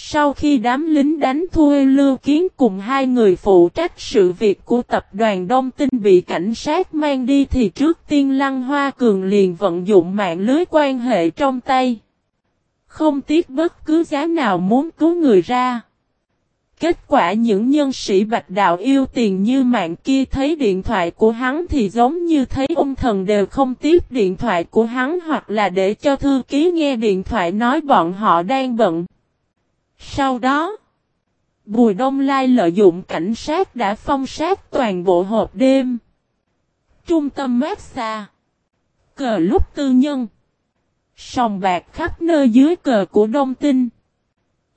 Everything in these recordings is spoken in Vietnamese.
Sau khi đám lính đánh thua Lưu Kiến cùng hai người phụ trách sự việc của tập đoàn Đông Tinh bị cảnh sát mang đi thì trước tiên Lăng Hoa Cường liền vận dụng mạng lưới quan hệ trong tay. Không tiếc bất cứ giá nào muốn cứu người ra. Kết quả những nhân sĩ bạch đạo yêu tiền như mạng kia thấy điện thoại của hắn thì giống như thấy ông thần đều không tiếp điện thoại của hắn hoặc là để cho thư ký nghe điện thoại nói bọn họ đang bận. Sau đó, Bùi Đông Lai lợi dụng cảnh sát đã phong sát toàn bộ hộp đêm. Trung tâm massage. Cờ lúc tư nhân. Sòng bạc khắp nơi dưới cờ của Đông Tinh.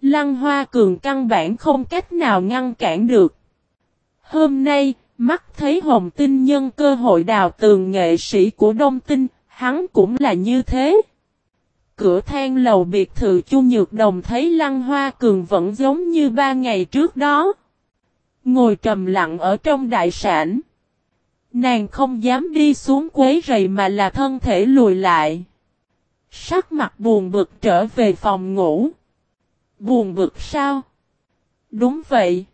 Lăng Hoa Cường căn bản không cách nào ngăn cản được. Hôm nay, mắt thấy Hồng Tinh nhân cơ hội đào tường nghệ sĩ của Đông Tinh, hắn cũng là như thế cửa thang lầu biệt thự Chu Nhược Đồng thấy Lăng Hoa Cường vẫn giống như ba ngày trước đó. Ngồi trầm lặng ở trong đại sản. Nàng không dám đi xuống quấy rầy mà là thân thể lùi lại. Sắc mặt buồn bực trở về phòng ngủ. Buồn bực sao? Đúng vậy.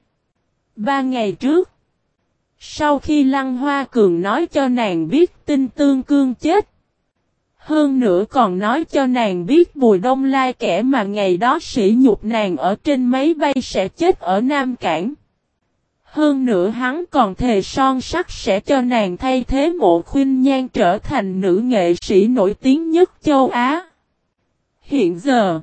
Ba ngày trước. Sau khi Lăng Hoa Cường nói cho nàng biết tin tương cương chết. Hơn nữa còn nói cho nàng biết Bùi Đông Lai kẻ mà ngày đó sỉ nhục nàng ở trên máy bay sẽ chết ở Nam Cảng. Hơn nữa hắn còn thề son sắc sẽ cho nàng thay thế mộ khuyên nhan trở thành nữ nghệ sĩ nổi tiếng nhất châu Á. Hiện giờ,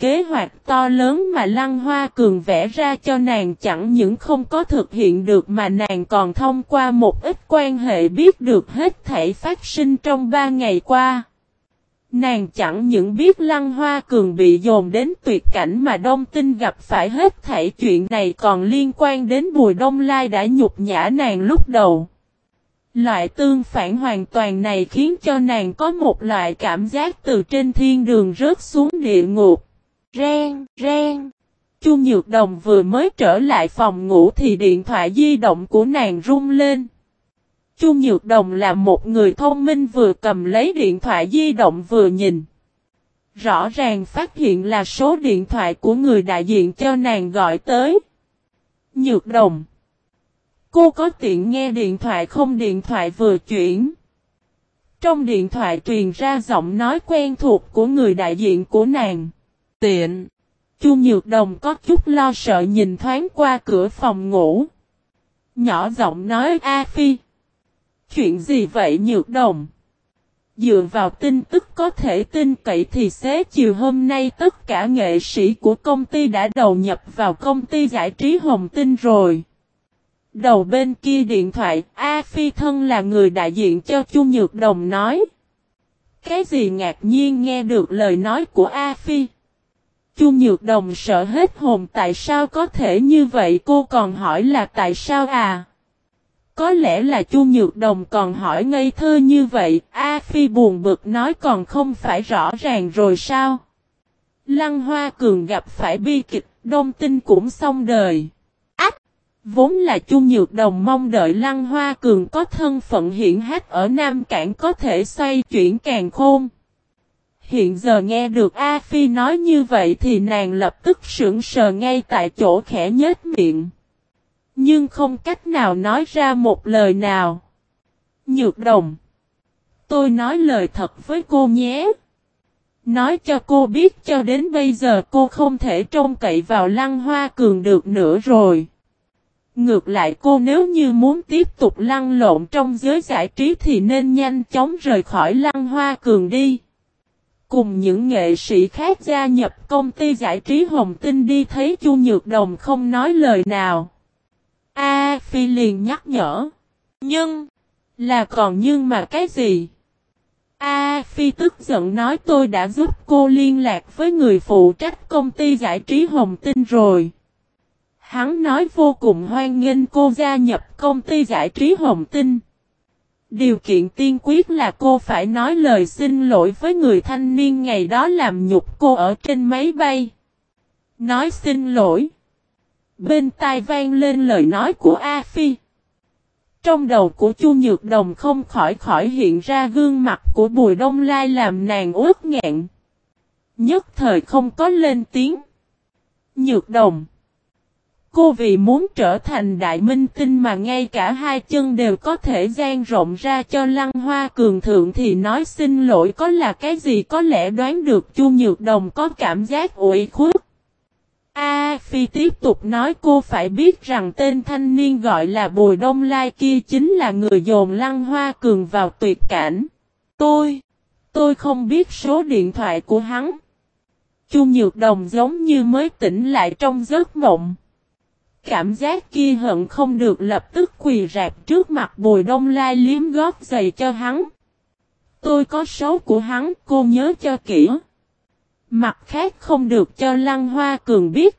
kế hoạch to lớn mà Lăng Hoa Cường vẽ ra cho nàng chẳng những không có thực hiện được mà nàng còn thông qua một ít quan hệ biết được hết thảy phát sinh trong ba ngày qua. Nàng chẳng những biết Lăng Hoa Cường bị dồn đến tuyệt cảnh mà Đông Tinh gặp phải hết thảy chuyện này còn liên quan đến Bùi Đông Lai đã nhục nhã nàng lúc đầu. Loại tương phản hoàn toàn này khiến cho nàng có một loại cảm giác từ trên thiên đường rớt xuống địa ngục. Ren, ren. Chu Nhược Đồng vừa mới trở lại phòng ngủ thì điện thoại di động của nàng rung lên. Chu Nhược Đồng là một người thông minh vừa cầm lấy điện thoại di động vừa nhìn. Rõ ràng phát hiện là số điện thoại của người đại diện cho nàng gọi tới. Nhược Đồng. Cô có tiện nghe điện thoại không điện thoại vừa chuyển. Trong điện thoại truyền ra giọng nói quen thuộc của người đại diện của nàng tiện. Chu Nhược Đồng có chút lo sợ nhìn thoáng qua cửa phòng ngủ. Nhỏ giọng nói A Phi. Chuyện gì vậy Nhược Đồng? Dựa vào tin tức có thể tin cậy thì xế chiều hôm nay tất cả nghệ sĩ của công ty đã đầu nhập vào công ty giải trí Hồng Tinh rồi. Đầu bên kia điện thoại, A Phi thân là người đại diện cho Chu Nhược Đồng nói. Cái gì ngạc nhiên nghe được lời nói của A Phi? Chu Nhược Đồng sợ hết hồn tại sao có thể như vậy cô còn hỏi là tại sao à? Có lẽ là Chu Nhược Đồng còn hỏi ngây thơ như vậy, A Phi buồn bực nói còn không phải rõ ràng rồi sao? Lăng Hoa Cường gặp phải bi kịch, đông tinh cũng xong đời. Ách! Vốn là Chu Nhược Đồng mong đợi Lăng Hoa Cường có thân phận hiện hách ở Nam Cảng có thể xoay chuyển càng khôn. Hiện giờ nghe được A Phi nói như vậy thì nàng lập tức sững sờ ngay tại chỗ khẽ nhếch miệng. Nhưng không cách nào nói ra một lời nào. Nhược đồng. Tôi nói lời thật với cô nhé. Nói cho cô biết cho đến bây giờ cô không thể trông cậy vào lăng hoa cường được nữa rồi. Ngược lại cô nếu như muốn tiếp tục lăn lộn trong giới giải trí thì nên nhanh chóng rời khỏi lăng hoa cường đi. Cùng những nghệ sĩ khác gia nhập công ty giải trí Hồng Tinh đi thấy Chu Nhược Đồng không nói lời nào. A Phi liền nhắc nhở. Nhưng, là còn nhưng mà cái gì? A Phi tức giận nói tôi đã giúp cô liên lạc với người phụ trách công ty giải trí Hồng Tinh rồi. Hắn nói vô cùng hoan nghênh cô gia nhập công ty giải trí Hồng Tinh. Điều kiện tiên quyết là cô phải nói lời xin lỗi với người thanh niên ngày đó làm nhục cô ở trên máy bay. Nói xin lỗi. Bên tai vang lên lời nói của A Phi. Trong đầu của Chu Nhược Đồng không khỏi khỏi hiện ra gương mặt của Bùi Đông Lai làm nàng ướt nghẹn. Nhất thời không có lên tiếng. Nhược đồng. Cô vì muốn trở thành đại minh tinh mà ngay cả hai chân đều có thể gian rộng ra cho lăng hoa cường thượng thì nói xin lỗi có là cái gì có lẽ đoán được chu nhược đồng có cảm giác ủi khuất. A Phi tiếp tục nói cô phải biết rằng tên thanh niên gọi là Bùi Đông Lai kia chính là người dồn lăng hoa cường vào tuyệt cảnh. Tôi, tôi không biết số điện thoại của hắn. Chu Nhược Đồng giống như mới tỉnh lại trong giấc mộng. Cảm giác kia hận không được lập tức quỳ rạp trước mặt Bùi Đông Lai liếm gót giày cho hắn. Tôi có số của hắn, cô nhớ cho kỹ. Mặt khác không được cho Lăng Hoa Cường biết.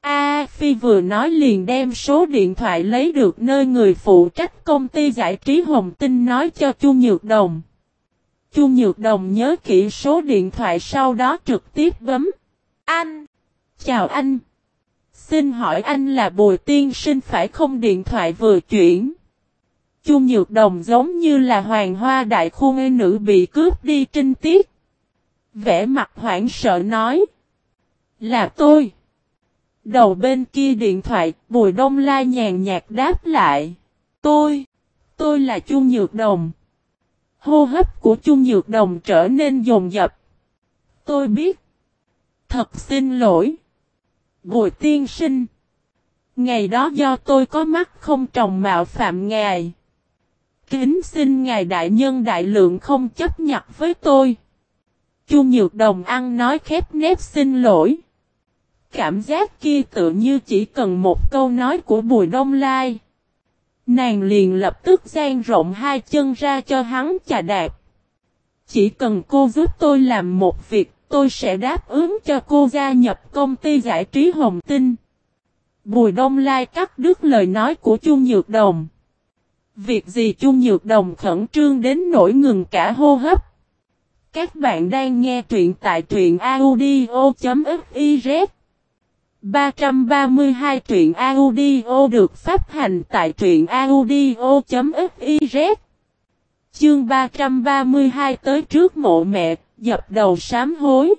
A Phi vừa nói liền đem số điện thoại lấy được nơi người phụ trách công ty giải trí Hồng Tinh nói cho Chu Nhược Đồng. Chu Nhược Đồng nhớ kỹ số điện thoại sau đó trực tiếp bấm. Anh! Chào anh! Xin hỏi anh là Bùi Tiên Sinh phải không điện thoại vừa chuyển? Chu Nhược Đồng giống như là hoàng hoa đại khuôn nữ bị cướp đi trinh tiết. Vẽ mặt hoảng sợ nói. Là tôi. Đầu bên kia điện thoại, Bùi Đông Lai nhàn nhạt đáp lại. Tôi. Tôi là Chu Nhược Đồng. Hô hấp của Chu Nhược Đồng trở nên dồn dập. Tôi biết. Thật xin lỗi. Bùi tiên sinh. Ngày đó do tôi có mắt không trồng mạo phạm ngài. Kính xin ngài đại nhân đại lượng không chấp nhặt với tôi. Chu Nhược Đồng ăn nói khép nép xin lỗi. Cảm giác kia tự như chỉ cần một câu nói của Bùi Đông Lai. Nàng liền lập tức gian rộng hai chân ra cho hắn chà đạp. Chỉ cần cô giúp tôi làm một việc, tôi sẽ đáp ứng cho cô gia nhập công ty giải trí Hồng Tinh. Bùi Đông Lai cắt đứt lời nói của Chu Nhược Đồng. Việc gì Chu Nhược Đồng khẩn trương đến nỗi ngừng cả hô hấp. Các bạn đang nghe truyện tại truyện audio.fiz 332 truyện audio được phát hành tại truyện audio.fiz Chương 332 tới trước mộ mẹ, dập đầu sám hối.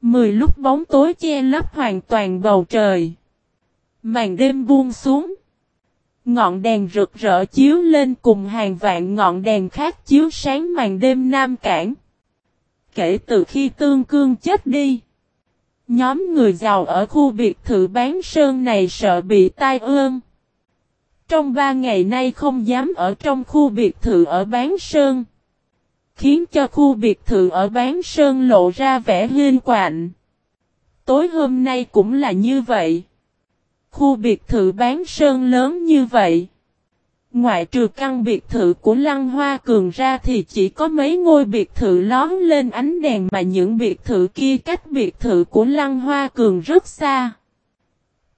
Mười lúc bóng tối che lấp hoàn toàn bầu trời. Màn đêm buông xuống. Ngọn đèn rực rỡ chiếu lên cùng hàng vạn ngọn đèn khác chiếu sáng màn đêm nam cảng. Kể từ khi tương cương chết đi. Nhóm người giàu ở khu biệt thự bán sơn này sợ bị tai ương. Trong ba ngày nay không dám ở trong khu biệt thự ở bán sơn. Khiến cho khu biệt thự ở bán sơn lộ ra vẻ huyên quạnh. Tối hôm nay cũng là như vậy. Khu biệt thự bán sơn lớn như vậy. Ngoại trừ căn biệt thự của Lăng Hoa Cường ra thì chỉ có mấy ngôi biệt thự lón lên ánh đèn mà những biệt thự kia cách biệt thự của Lăng Hoa Cường rất xa.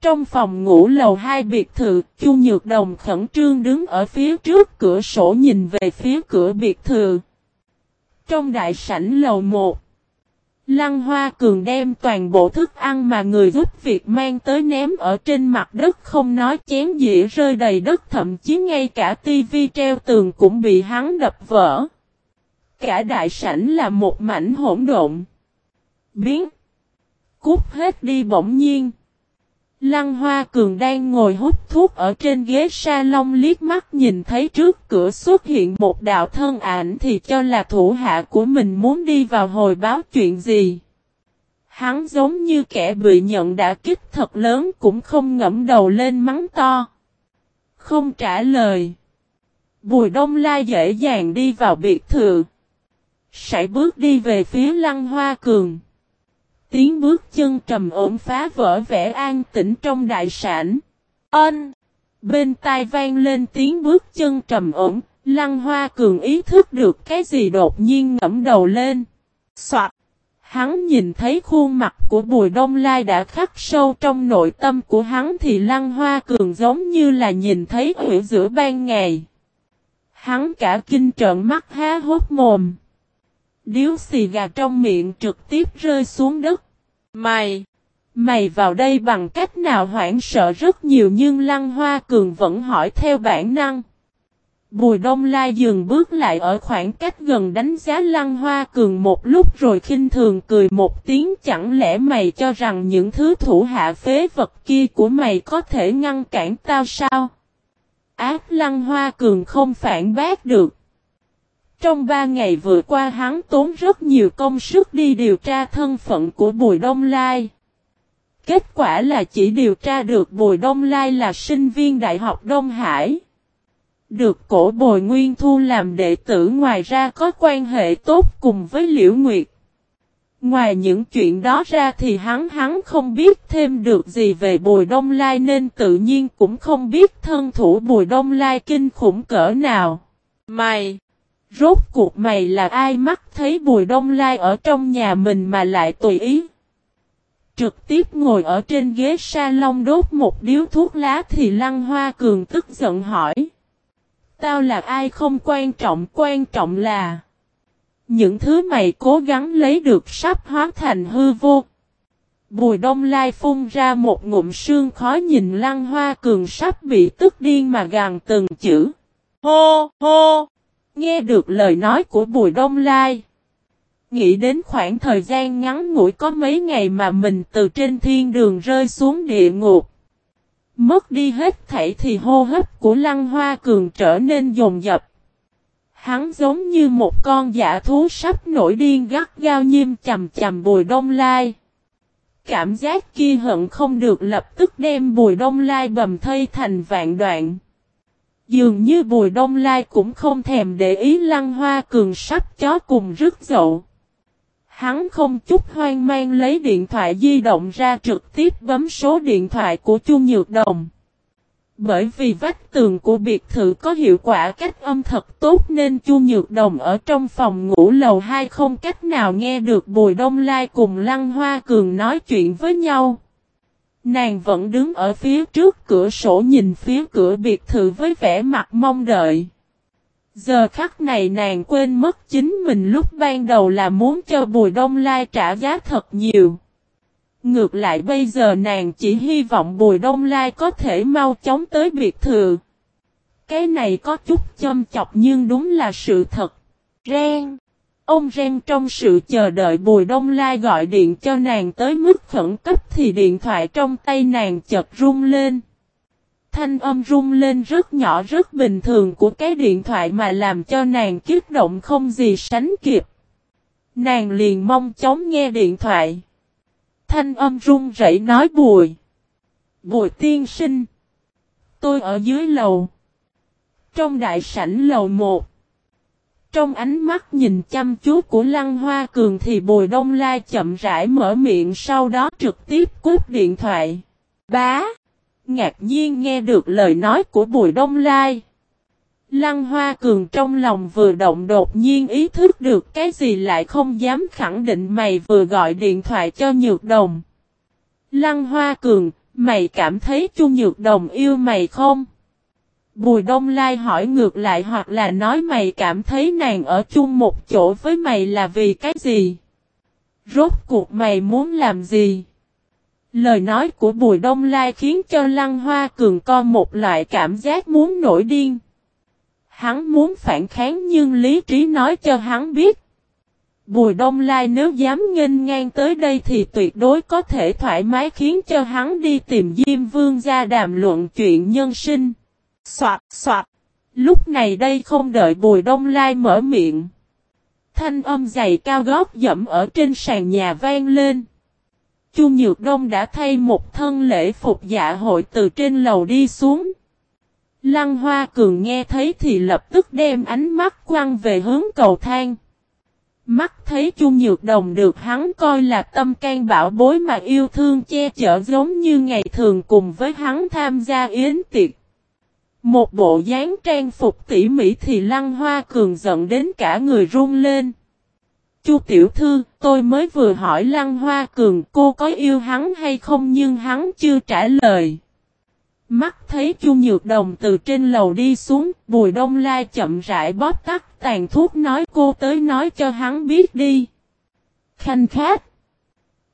Trong phòng ngủ lầu hai biệt thự, Chu Nhược Đồng khẩn trương đứng ở phía trước cửa sổ nhìn về phía cửa biệt thự. Trong đại sảnh lầu một, Lăng Hoa Cường đem toàn bộ thức ăn mà người giúp việc mang tới ném ở trên mặt đất không nói chén dĩa rơi đầy đất thậm chí ngay cả tivi treo tường cũng bị hắn đập vỡ. Cả đại sảnh là một mảnh hỗn độn. Biến. Cút hết đi bỗng nhiên. Lăng Hoa Cường đang ngồi hút thuốc ở trên ghế salon liếc mắt nhìn thấy trước cửa xuất hiện một đạo thân ảnh thì cho là thủ hạ của mình muốn đi vào hồi báo chuyện gì. Hắn giống như kẻ bị nhận đã kích thật lớn cũng không ngẫm đầu lên mắng to. Không trả lời. Bùi Đông Lai dễ dàng đi vào biệt thự. Sải bước đi về phía Lăng Hoa Cường. Tiếng bước chân trầm ổn phá vỡ vẻ an tĩnh trong đại sản. Ân! Bên tai vang lên tiếng bước chân trầm ổn, Lăng Hoa Cường ý thức được cái gì đột nhiên ngẫm đầu lên. Soạt! Hắn nhìn thấy khuôn mặt của Bùi Đông Lai đã khắc sâu trong nội tâm của hắn thì Lăng Hoa Cường giống như là nhìn thấy ở giữa ban ngày. Hắn cả kinh trợn mắt há hốt mồm. Điếu xì gà trong miệng trực tiếp rơi xuống đất. Mày! Mày vào đây bằng cách nào hoảng sợ rất nhiều nhưng Lăng Hoa Cường vẫn hỏi theo bản năng. Bùi Đông Lai dừng bước lại ở khoảng cách gần đánh giá Lăng Hoa Cường một lúc rồi khinh thường cười một tiếng, chẳng lẽ mày cho rằng những thứ thủ hạ phế vật kia của mày có thể ngăn cản tao sao? Ác Lăng Hoa Cường không phản bác được. Trong ba ngày vừa qua hắn tốn rất nhiều công sức đi điều tra thân phận của Bùi Đông Lai. Kết quả là chỉ điều tra được Bùi Đông Lai là sinh viên Đại học Đông Hải. Được cổ Bồi Nguyên Thu làm đệ tử ngoài ra có quan hệ tốt cùng với Liễu Nguyệt. Ngoài những chuyện đó ra thì hắn hắn không biết thêm được gì về Bùi Đông Lai nên tự nhiên cũng không biết thân thủ Bùi Đông Lai kinh khủng cỡ nào. Mày! Rốt cuộc mày là ai mắt thấy Bùi Đông Lai ở trong nhà mình mà lại tùy ý? Trực tiếp ngồi ở trên ghế salon đốt một điếu thuốc lá thì Lăng Hoa Cường tức giận hỏi. Tao là ai không quan trọng, quan trọng là những thứ mày cố gắng lấy được sắp hóa thành hư vô. Bùi đông lai phun ra một ngụm sương khó nhìn lăng hoa cường sắp bị tức điên mà gàn từng chữ. Hô, hô! Nghe được lời nói của bùi đông lai. Nghĩ đến khoảng thời gian ngắn ngủi có mấy ngày mà mình từ trên thiên đường rơi xuống địa ngục. Mất đi hết thảy thì hô hấp của Lăng Hoa Cường trở nên dồn dập. Hắn giống như một con giả thú sắp nổi điên gắt gao nhiêm chầm chầm bùi đông lai. Cảm giác kia hận không được lập tức đem bùi đông lai bầm thây thành vạn đoạn. Dường như bùi đông lai cũng không thèm để ý lăng hoa cường sắp chó cùng rứt dậu. Hắn không chút hoang mang lấy điện thoại di động ra trực tiếp bấm số điện thoại của Chu Nhược Đồng. Bởi vì vách tường của biệt thự có hiệu quả cách âm thật tốt nên Chu Nhược Đồng ở trong phòng ngủ lầu 2 không cách nào nghe được Bùi Đông Lai cùng Lăng Hoa Cường nói chuyện với nhau. Nàng vẫn đứng ở phía trước cửa sổ nhìn phía cửa biệt thự với vẻ mặt mong đợi. Giờ khắc này nàng quên mất chính mình lúc ban đầu là muốn cho Bùi Đông Lai trả giá thật nhiều. Ngược lại bây giờ nàng chỉ hy vọng Bùi Đông Lai có thể mau chóng tới biệt thự. Cái này có chút châm chọc nhưng đúng là sự thật. Ren. Ông Ren trong sự chờ đợi Bùi Đông Lai gọi điện cho nàng tới mức khẩn cấp thì điện thoại trong tay nàng chợt rung lên. Thanh âm rung lên rất nhỏ, rất bình thường của cái điện thoại mà làm cho nàng kích động không gì sánh kịp. Nàng liền mong chóng nghe điện thoại. Thanh âm rung rẩy nói bùi. Bùi tiên sinh. Tôi ở dưới lầu. Trong đại sảnh lầu một. Trong ánh mắt nhìn chăm chú của Lăng Hoa Cường thì Bùi Đông Lai chậm rãi mở miệng sau đó trực tiếp cúp điện thoại. Bá! Ngạc nhiên nghe được lời nói của Bùi Đông Lai. Lăng Hoa Cường trong lòng vừa động đột nhiên ý thức được cái gì lại không dám khẳng định mày vừa gọi điện thoại cho Nhược Đồng. Lăng Hoa Cường, mày cảm thấy Chu Nhược Đồng yêu mày không? Bùi Đông Lai hỏi ngược lại hoặc là nói mày cảm thấy nàng ở chung một chỗ với mày là vì cái gì? Rốt cuộc mày muốn làm gì? Lời nói của Bùi Đông Lai khiến cho Lăng Hoa Cường co một loại cảm giác muốn nổi điên. Hắn muốn phản kháng nhưng lý trí nói cho hắn biết. Bùi Đông Lai nếu dám nghênh ngang tới đây thì tuyệt đối có thể thoải mái khiến cho hắn đi tìm Diêm Vương ra đàm luận chuyện nhân sinh. Soạt, soạt. Lúc này đây không đợi Bùi Đông Lai mở miệng. Thanh âm dày cao gót dẫm ở trên sàn nhà vang lên. Chu Nhược Đông đã thay một thân lễ phục dạ hội từ trên lầu đi xuống. Lăng Hoa Cường nghe thấy thì lập tức đem ánh mắt quăng về hướng cầu thang. Mắt thấy Chu Nhược Đồng được hắn coi là tâm can bảo bối mà yêu thương che chở giống như ngày thường cùng với hắn tham gia yến tiệc. Một bộ dáng trang phục tỉ mỉ thì Lăng Hoa Cường giận đến cả người run lên. Chu tiểu thư, tôi mới vừa hỏi Lăng Hoa Cường cô có yêu hắn hay không nhưng hắn chưa trả lời. Mắt thấy Chu Nhược Đồng từ trên lầu đi xuống, Bùi Đông Lai chậm rãi bóp tắt tàn thuốc nói cô tới nói cho hắn biết đi. Khanh khát.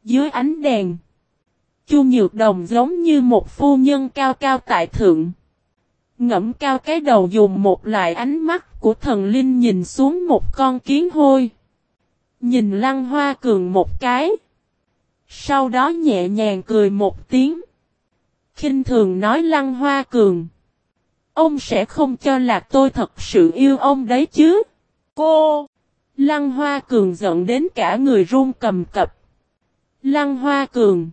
Dưới ánh đèn. Chu Nhược Đồng giống như một phu nhân cao cao tại thượng. Ngẫm cao cái đầu dùng một loại ánh mắt của thần linh nhìn xuống một con kiến hôi. Nhìn lăng hoa cường một cái. Sau đó nhẹ nhàng cười một tiếng. kinh thường nói lăng hoa cường. Ông sẽ không cho là tôi thật sự yêu ông đấy chứ. Cô! Lăng hoa cường giận đến cả người run cầm cập. Lăng hoa cường!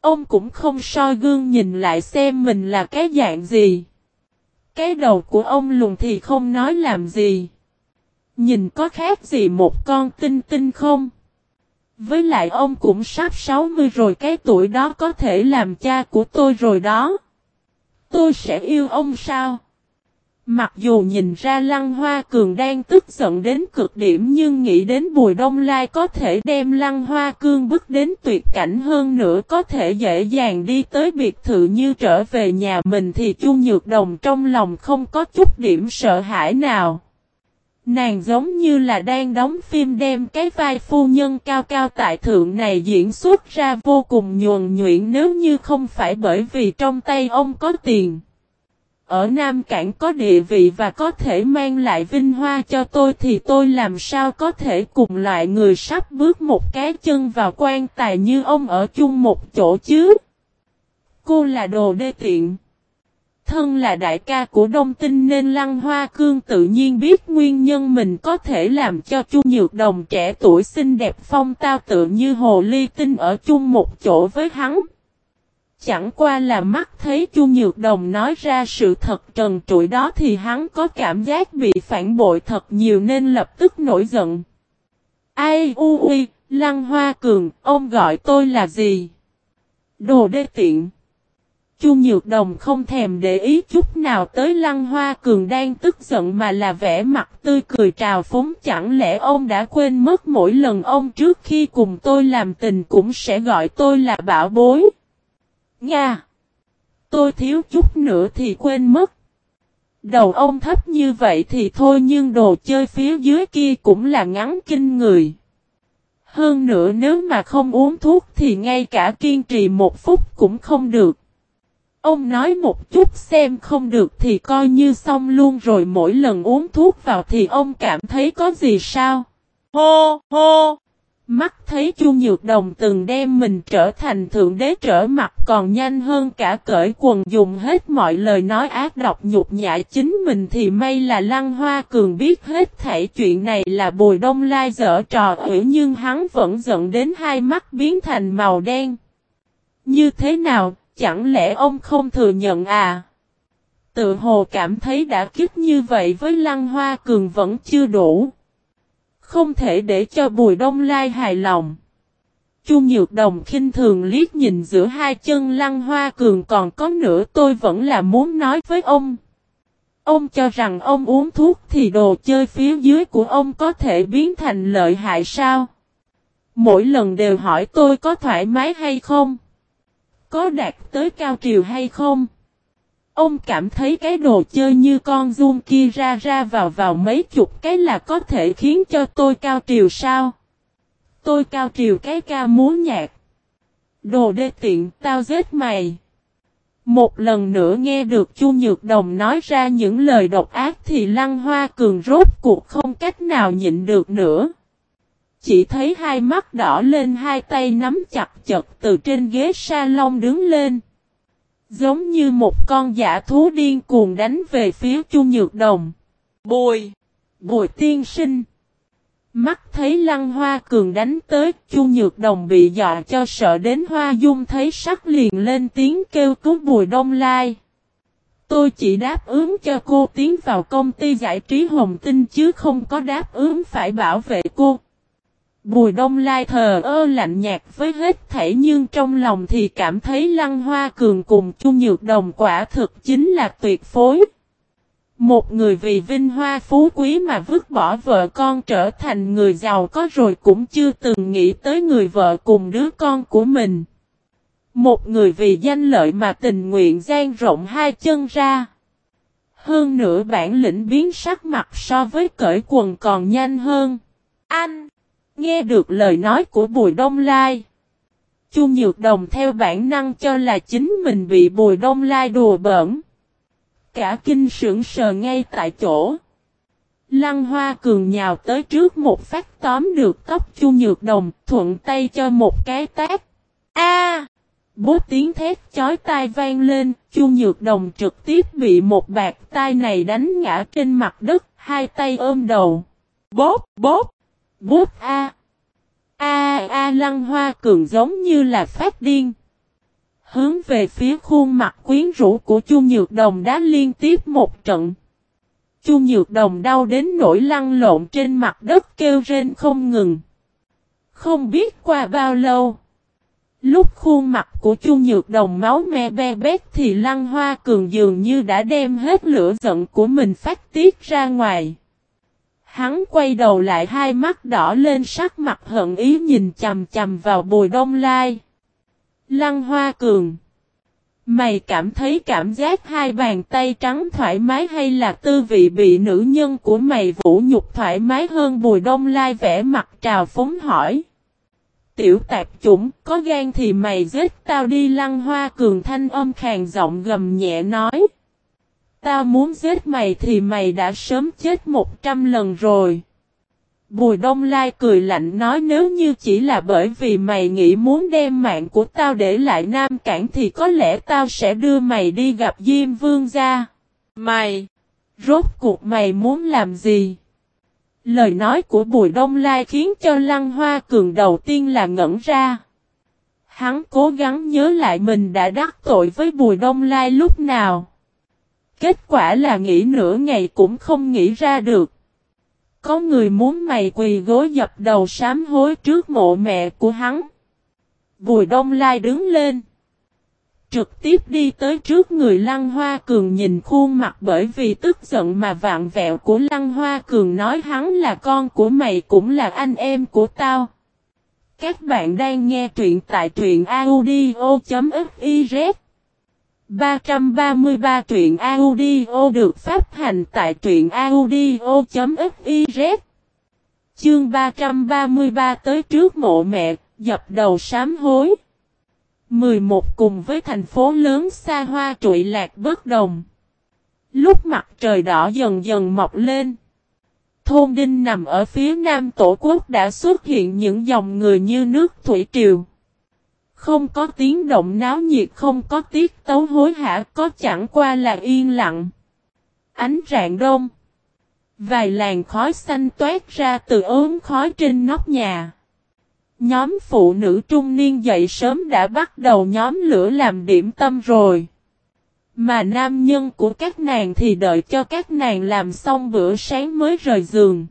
Ông cũng không soi gương nhìn lại xem mình là cái dạng gì. Cái đầu của ông lùn thì không nói làm gì. Nhìn có khác gì một con tinh tinh không? Với lại ông cũng sắp 60 rồi, cái tuổi đó có thể làm cha của tôi rồi đó. Tôi sẽ yêu ông sao? Mặc dù nhìn ra Lăng Hoa Cường đang tức giận đến cực điểm nhưng nghĩ đến Bùi Đông Lai có thể đem Lăng Hoa Cương bước đến tuyệt cảnh hơn nữa có thể dễ dàng đi tới biệt thự như trở về nhà mình thì Chu Nhược Đồng trong lòng không có chút điểm sợ hãi nào. Nàng giống như là đang đóng phim đem cái vai phu nhân cao cao tại thượng này diễn xuất ra vô cùng nhuần nhuyễn nếu như không phải bởi vì trong tay ông có tiền. Ở Nam Cảng có địa vị và có thể mang lại vinh hoa cho tôi thì tôi làm sao có thể cùng loại người sắp bước một cái chân vào quan tài như ông ở chung một chỗ chứ. Cô là đồ đê tiện. Thân là đại ca của Đông Tinh nên Lăng Hoa Cương tự nhiên biết nguyên nhân mình có thể làm cho Chu Nhược Đồng trẻ tuổi xinh đẹp phong tao tự như hồ ly tinh ở chung một chỗ với hắn. Chẳng qua là mắt thấy Chu Nhược Đồng nói ra sự thật trần trụi đó thì hắn có cảm giác bị phản bội thật nhiều nên lập tức nổi giận. Ai u uy, Lăng Hoa Cường, ông gọi tôi là gì? Đồ đê tiện. Chu Nhược Đồng không thèm để ý chút nào tới Lăng Hoa Cường đang tức giận mà là vẻ mặt tươi cười trào phúng chẳng lẽ ông đã quên mất mỗi lần ông trước khi cùng tôi làm tình cũng sẽ gọi tôi là bảo bối. Nga! Tôi thiếu chút nữa thì quên mất. Đầu ông thấp như vậy thì thôi nhưng đồ chơi phía dưới kia cũng là ngắn kinh người. Hơn nữa nếu mà không uống thuốc thì ngay cả kiên trì một phút cũng không được. Ông nói một chút xem không được thì coi như xong luôn rồi mỗi lần uống thuốc vào thì ông cảm thấy có gì sao? Hô, hô! Mắt thấy Chu Nhược Đồng từng đem mình trở thành thượng đế trở mặt còn nhanh hơn cả cởi quần dùng hết mọi lời nói ác độc nhục nhã chính mình thì may là Lăng Hoa Cường biết hết thảy chuyện này là Bùi Đông Lai dở trò ủy nhưng hắn vẫn giận đến hai mắt biến thành màu đen. Như thế nào, chẳng lẽ ông không thừa nhận à? Tự hồ cảm thấy đã kích như vậy với Lăng Hoa Cường vẫn chưa đủ. Không thể để cho Bùi Đông Lai hài lòng. Chu Nhược Đồng khinh thường liếc nhìn giữa hai chân Lăng Hoa Cường còn có nữa, tôi vẫn là muốn nói với ông. Ông cho rằng ông uống thuốc thì đồ chơi phía dưới của ông có thể biến thành lợi hại sao? Mỗi lần đều hỏi tôi có thoải mái hay không? Có đạt tới cao triều hay không? Ông cảm thấy cái đồ chơi như con zoom kia ra ra vào vào mấy chục cái là có thể khiến cho tôi cao triều sao? Tôi cao triều cái ca múa nhạc. Đồ đê tiện, tao giết mày. Một lần nữa nghe được Chu Nhược Đồng nói ra những lời độc ác thì Lăng Hoa Cường rốt cuộc không cách nào nhịn được nữa. Chỉ thấy hai mắt đỏ lên, hai tay nắm chặt chật từ trên ghế salon đứng lên. Giống như một con giả thú điên cuồng đánh về phía Chu Nhược Đồng. Bùi! Bùi tiên sinh! Mắt thấy lăng hoa cường đánh tới, Chu Nhược Đồng bị dọa cho sợ đến hoa dung thấy sắc liền lên tiếng kêu cứu Bùi Đông Lai. Tôi chỉ đáp ứng cho cô tiến vào công ty giải trí Hồng Tinh chứ không có đáp ứng phải bảo vệ cô. Bùi đông lai thờ ơ lạnh nhạt với hết thảy nhưng trong lòng thì cảm thấy lăng hoa cường cùng chu nhược đồng quả thực chính là tuyệt phối. Một người vì vinh hoa phú quý mà vứt bỏ vợ con trở thành người giàu có rồi cũng chưa từng nghĩ tới người vợ cùng đứa con của mình. Một người vì danh lợi mà tình nguyện gian rộng hai chân ra. Hơn nữa bản lĩnh biến sắc mặt so với cởi quần còn nhanh hơn. Anh! Nghe được lời nói của Bùi Đông Lai. Chu Nhược Đồng theo bản năng cho là chính mình bị Bùi Đông Lai đùa bỡn. cả kinh sững sờ ngay tại chỗ. Lăng Hoa Cường nhào tới trước một phát tóm được tóc Chu Nhược Đồng, thuận tay cho một cái tác. A! Bố tiếng thét chói tai vang lên, Chu Nhược Đồng trực tiếp bị một bạc tai này đánh ngã trên mặt đất, hai tay ôm đầu. Bốp, bốp, bút a. A a Lăng Hoa Cường giống như là phát điên. Hướng về phía khuôn mặt quyến rũ của Chu Nhược Đồng đã liên tiếp một trận. Chu Nhược Đồng đau đến nỗi lăn lộn trên mặt đất kêu rên không ngừng. Không biết qua bao lâu. Lúc khuôn mặt của Chu Nhược Đồng máu me be bét thì Lăng Hoa Cường dường như đã đem hết lửa giận của mình phát tiết ra ngoài. Hắn quay đầu lại hai mắt đỏ lên sắc mặt hận ý nhìn chầm chầm vào bùi đông lai. Lăng Hoa Cường Mày cảm thấy cảm giác hai bàn tay trắng thoải mái hay là tư vị bị nữ nhân của mày vũ nhục thoải mái hơn Bùi Đông Lai vẽ mặt trào phóng hỏi. Tiểu tạp chủng, có gan thì mày giết tao đi lăng hoa cường thanh âm khàn giọng gầm nhẹ nói. Tao muốn giết mày thì mày đã sớm chết một trăm lần rồi. Bùi Đông Lai cười lạnh nói nếu như chỉ là bởi vì mày nghĩ muốn đem mạng của tao để lại Nam Cảng thì có lẽ tao sẽ đưa mày đi gặp Diêm Vương gia. Mày! Rốt cuộc mày muốn làm gì? Lời nói của Bùi Đông Lai khiến cho Lăng Hoa Cường đầu tiên là ngẩn ra. Hắn cố gắng nhớ lại mình đã đắc tội với Bùi Đông Lai lúc nào. Kết quả là nghĩ nửa ngày cũng không nghĩ ra được. Có người muốn mày quỳ gối dập đầu sám hối trước mộ mẹ của hắn. Bùi Đông Lai đứng lên. Trực tiếp đi tới trước người Lăng Hoa Cường nhìn khuôn mặt bởi vì tức giận mà vạn vẹo của Lăng Hoa Cường nói hắn là con của mày cũng là anh em của tao. Các bạn đang nghe truyện tại truyện audio.fif 333 truyện audio được phát hành tại truyện audio.fiz Chương 333 tới trước mộ mẹ, dập đầu sám hối. 11 cùng với thành phố lớn xa hoa trụi lạc bất đồng. Lúc mặt trời đỏ dần dần mọc lên. Thôn Đinh nằm ở phía nam tổ quốc đã xuất hiện những dòng người như nước thủy triều không có tiếng động náo nhiệt, không có tiết tấu hối hả, có chẳng qua là yên lặng. Ánh rạng đông. Vài làn khói xanh toát ra từ ốm khói trên nóc nhà. Nhóm phụ nữ trung niên dậy sớm đã bắt đầu nhóm lửa làm điểm tâm rồi. Mà nam nhân của các nàng thì đợi cho các nàng làm xong bữa sáng mới rời giường.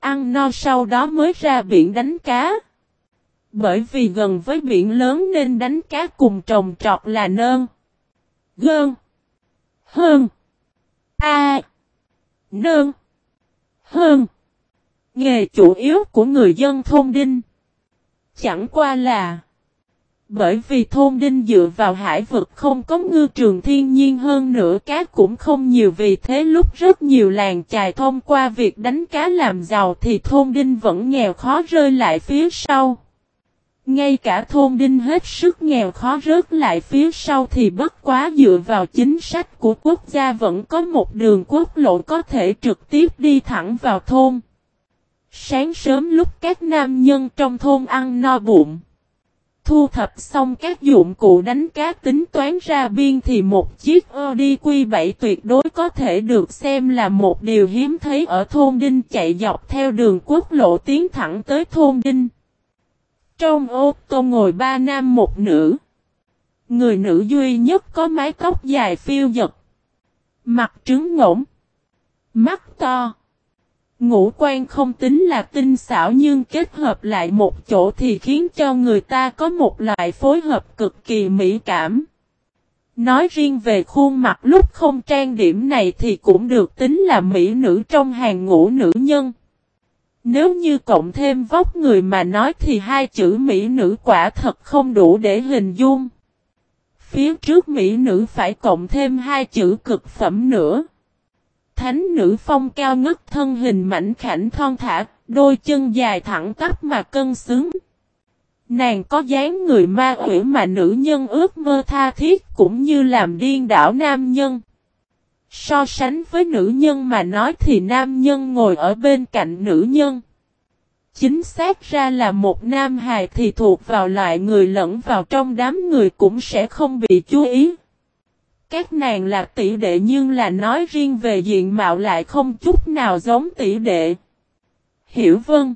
Ăn no sau đó mới ra biển đánh cá. Bởi vì gần với biển lớn nên đánh cá cùng trồng trọt là nơn. Gơn. Hơn. A. Nơn. Hơn. Nghề chủ yếu của người dân thôn đinh. Chẳng qua là. Bởi vì thôn đinh dựa vào hải vực không có ngư trường thiên nhiên hơn nữa, cá cũng không nhiều, vì thế lúc rất nhiều làng chài thông qua việc đánh cá làm giàu thì thôn đinh vẫn nghèo khó rơi lại phía sau. Ngay cả thôn đinh hết sức nghèo khó rớt lại phía sau thì bất quá dựa vào chính sách của quốc gia vẫn có một đường quốc lộ có thể trực tiếp đi thẳng vào thôn. Sáng sớm lúc các nam nhân trong thôn ăn no bụng. Thu thập xong các dụng cụ đánh cá tính toán ra biên thì một chiếc Audi Q7 tuyệt đối có thể được xem là một điều hiếm thấy ở thôn Đinh chạy dọc theo đường quốc lộ tiến thẳng tới thôn Đinh. Trong ô tô ngồi ba nam một nữ. Người nữ duy nhất có mái tóc dài phiêu giật. Mặt trứng ngỗng. Mắt to. Ngũ quan không tính là tinh xảo nhưng kết hợp lại một chỗ thì khiến cho người ta có một loại phối hợp cực kỳ mỹ cảm. Nói riêng về khuôn mặt lúc không trang điểm này thì cũng được tính là mỹ nữ trong hàng ngũ nữ nhân. Nếu như cộng thêm vóc người mà nói thì hai chữ mỹ nữ quả thật không đủ để hình dung. Phía trước mỹ nữ phải cộng thêm hai chữ cực phẩm nữa. Thánh nữ phong cao ngất thân hình mảnh khảnh thon thả, đôi chân dài thẳng tắp mà cân xứng. Nàng có dáng người ma quỷ mà nữ nhân ước mơ tha thiết cũng như làm điên đảo nam nhân. So sánh với nữ nhân mà nói thì nam nhân ngồi ở bên cạnh nữ nhân. Chính xác ra là một nam hài thì thuộc vào loại người lẫn vào trong đám người cũng sẽ không bị chú ý. Các nàng là tỷ đệ nhưng là nói riêng về diện mạo lại không chút nào giống tỷ đệ. Hiểu vâng.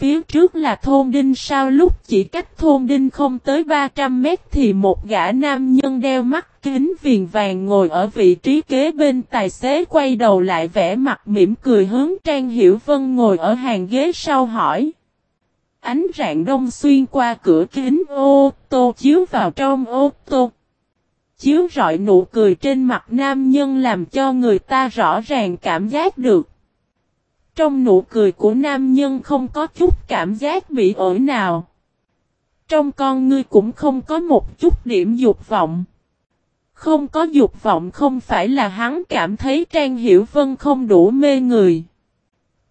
Phía trước là thôn đinh sao lúc chỉ cách thôn đinh không tới 300 mét thì một gã nam nhân đeo mắt kính viền vàng ngồi ở vị trí kế bên tài xế quay đầu lại vẽ mặt mỉm cười hướng Trang Hiểu Vân ngồi ở hàng ghế sau hỏi. Ánh rạng đông xuyên qua cửa kính ô tô chiếu vào trong ô tô. Chiếu rọi nụ cười trên mặt nam nhân làm cho người ta rõ ràng cảm giác được. Trong nụ cười của nam nhân không có chút cảm giác bị ổi nào. Trong con ngươi cũng không có một chút điểm dục vọng. Không có dục vọng không phải là hắn cảm thấy Trang Hiểu Vân không đủ mê người.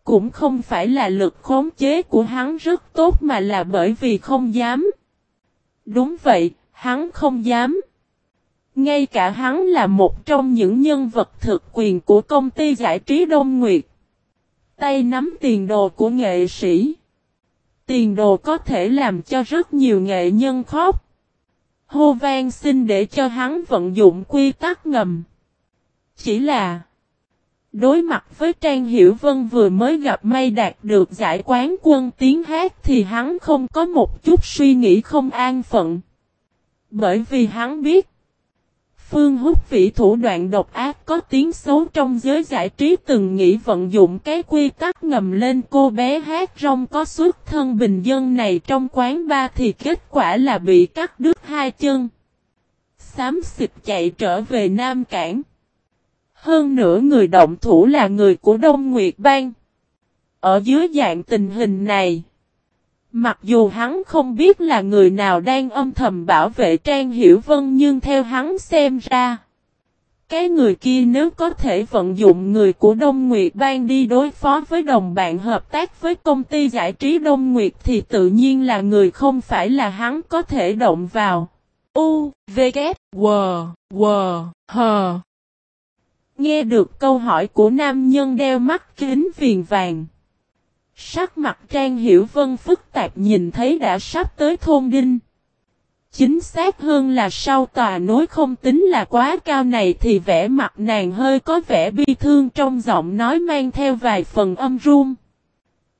Cũng không phải là lực khống chế của hắn rất tốt mà là bởi vì không dám. Đúng vậy, hắn không dám. Ngay cả hắn là một trong những nhân vật thực quyền của công ty giải trí Đông Nguyệt. Tay nắm tiền đồ của nghệ sĩ. Tiền đồ có thể làm cho rất nhiều nghệ nhân khóc. Hô vang xin để cho hắn vận dụng quy tắc ngầm. Chỉ là, Đối mặt với Trang Hiểu Vân vừa mới gặp may đạt được giải quán quân tiếng hát thì hắn không có một chút suy nghĩ không an phận. Bởi vì hắn biết Phương hút vĩ thủ đoạn độc ác có tiếng xấu trong giới giải trí từng nghĩ vận dụng cái quy tắc ngầm lên cô bé hát rong có xuất thân bình dân này trong quán ba thì kết quả là bị cắt đứt hai chân. Xám xịt chạy trở về Nam Cảng. Hơn nữa người động thủ là người của Đông Nguyệt Bang. Ở dưới dạng tình hình này. Mặc dù hắn không biết là người nào đang âm thầm bảo vệ Trang Hiểu Vân nhưng theo hắn xem ra. Cái người kia nếu có thể vận dụng người của Đông Nguyệt Bang đi đối phó với đồng bạn hợp tác với công ty giải trí Đông Nguyệt thì tự nhiên là người không phải là hắn có thể động vào. U, V, K, W, W, H. Nghe được câu hỏi của nam nhân đeo mắt kính viền vàng. Sắc mặt Trang Hiểu Vân phức tạp nhìn thấy đã sắp tới thôn đinh. Chính xác hơn là sau tòa nối không tính là quá cao này thì vẻ mặt nàng hơi có vẻ bi thương trong giọng nói mang theo vài phần âm run.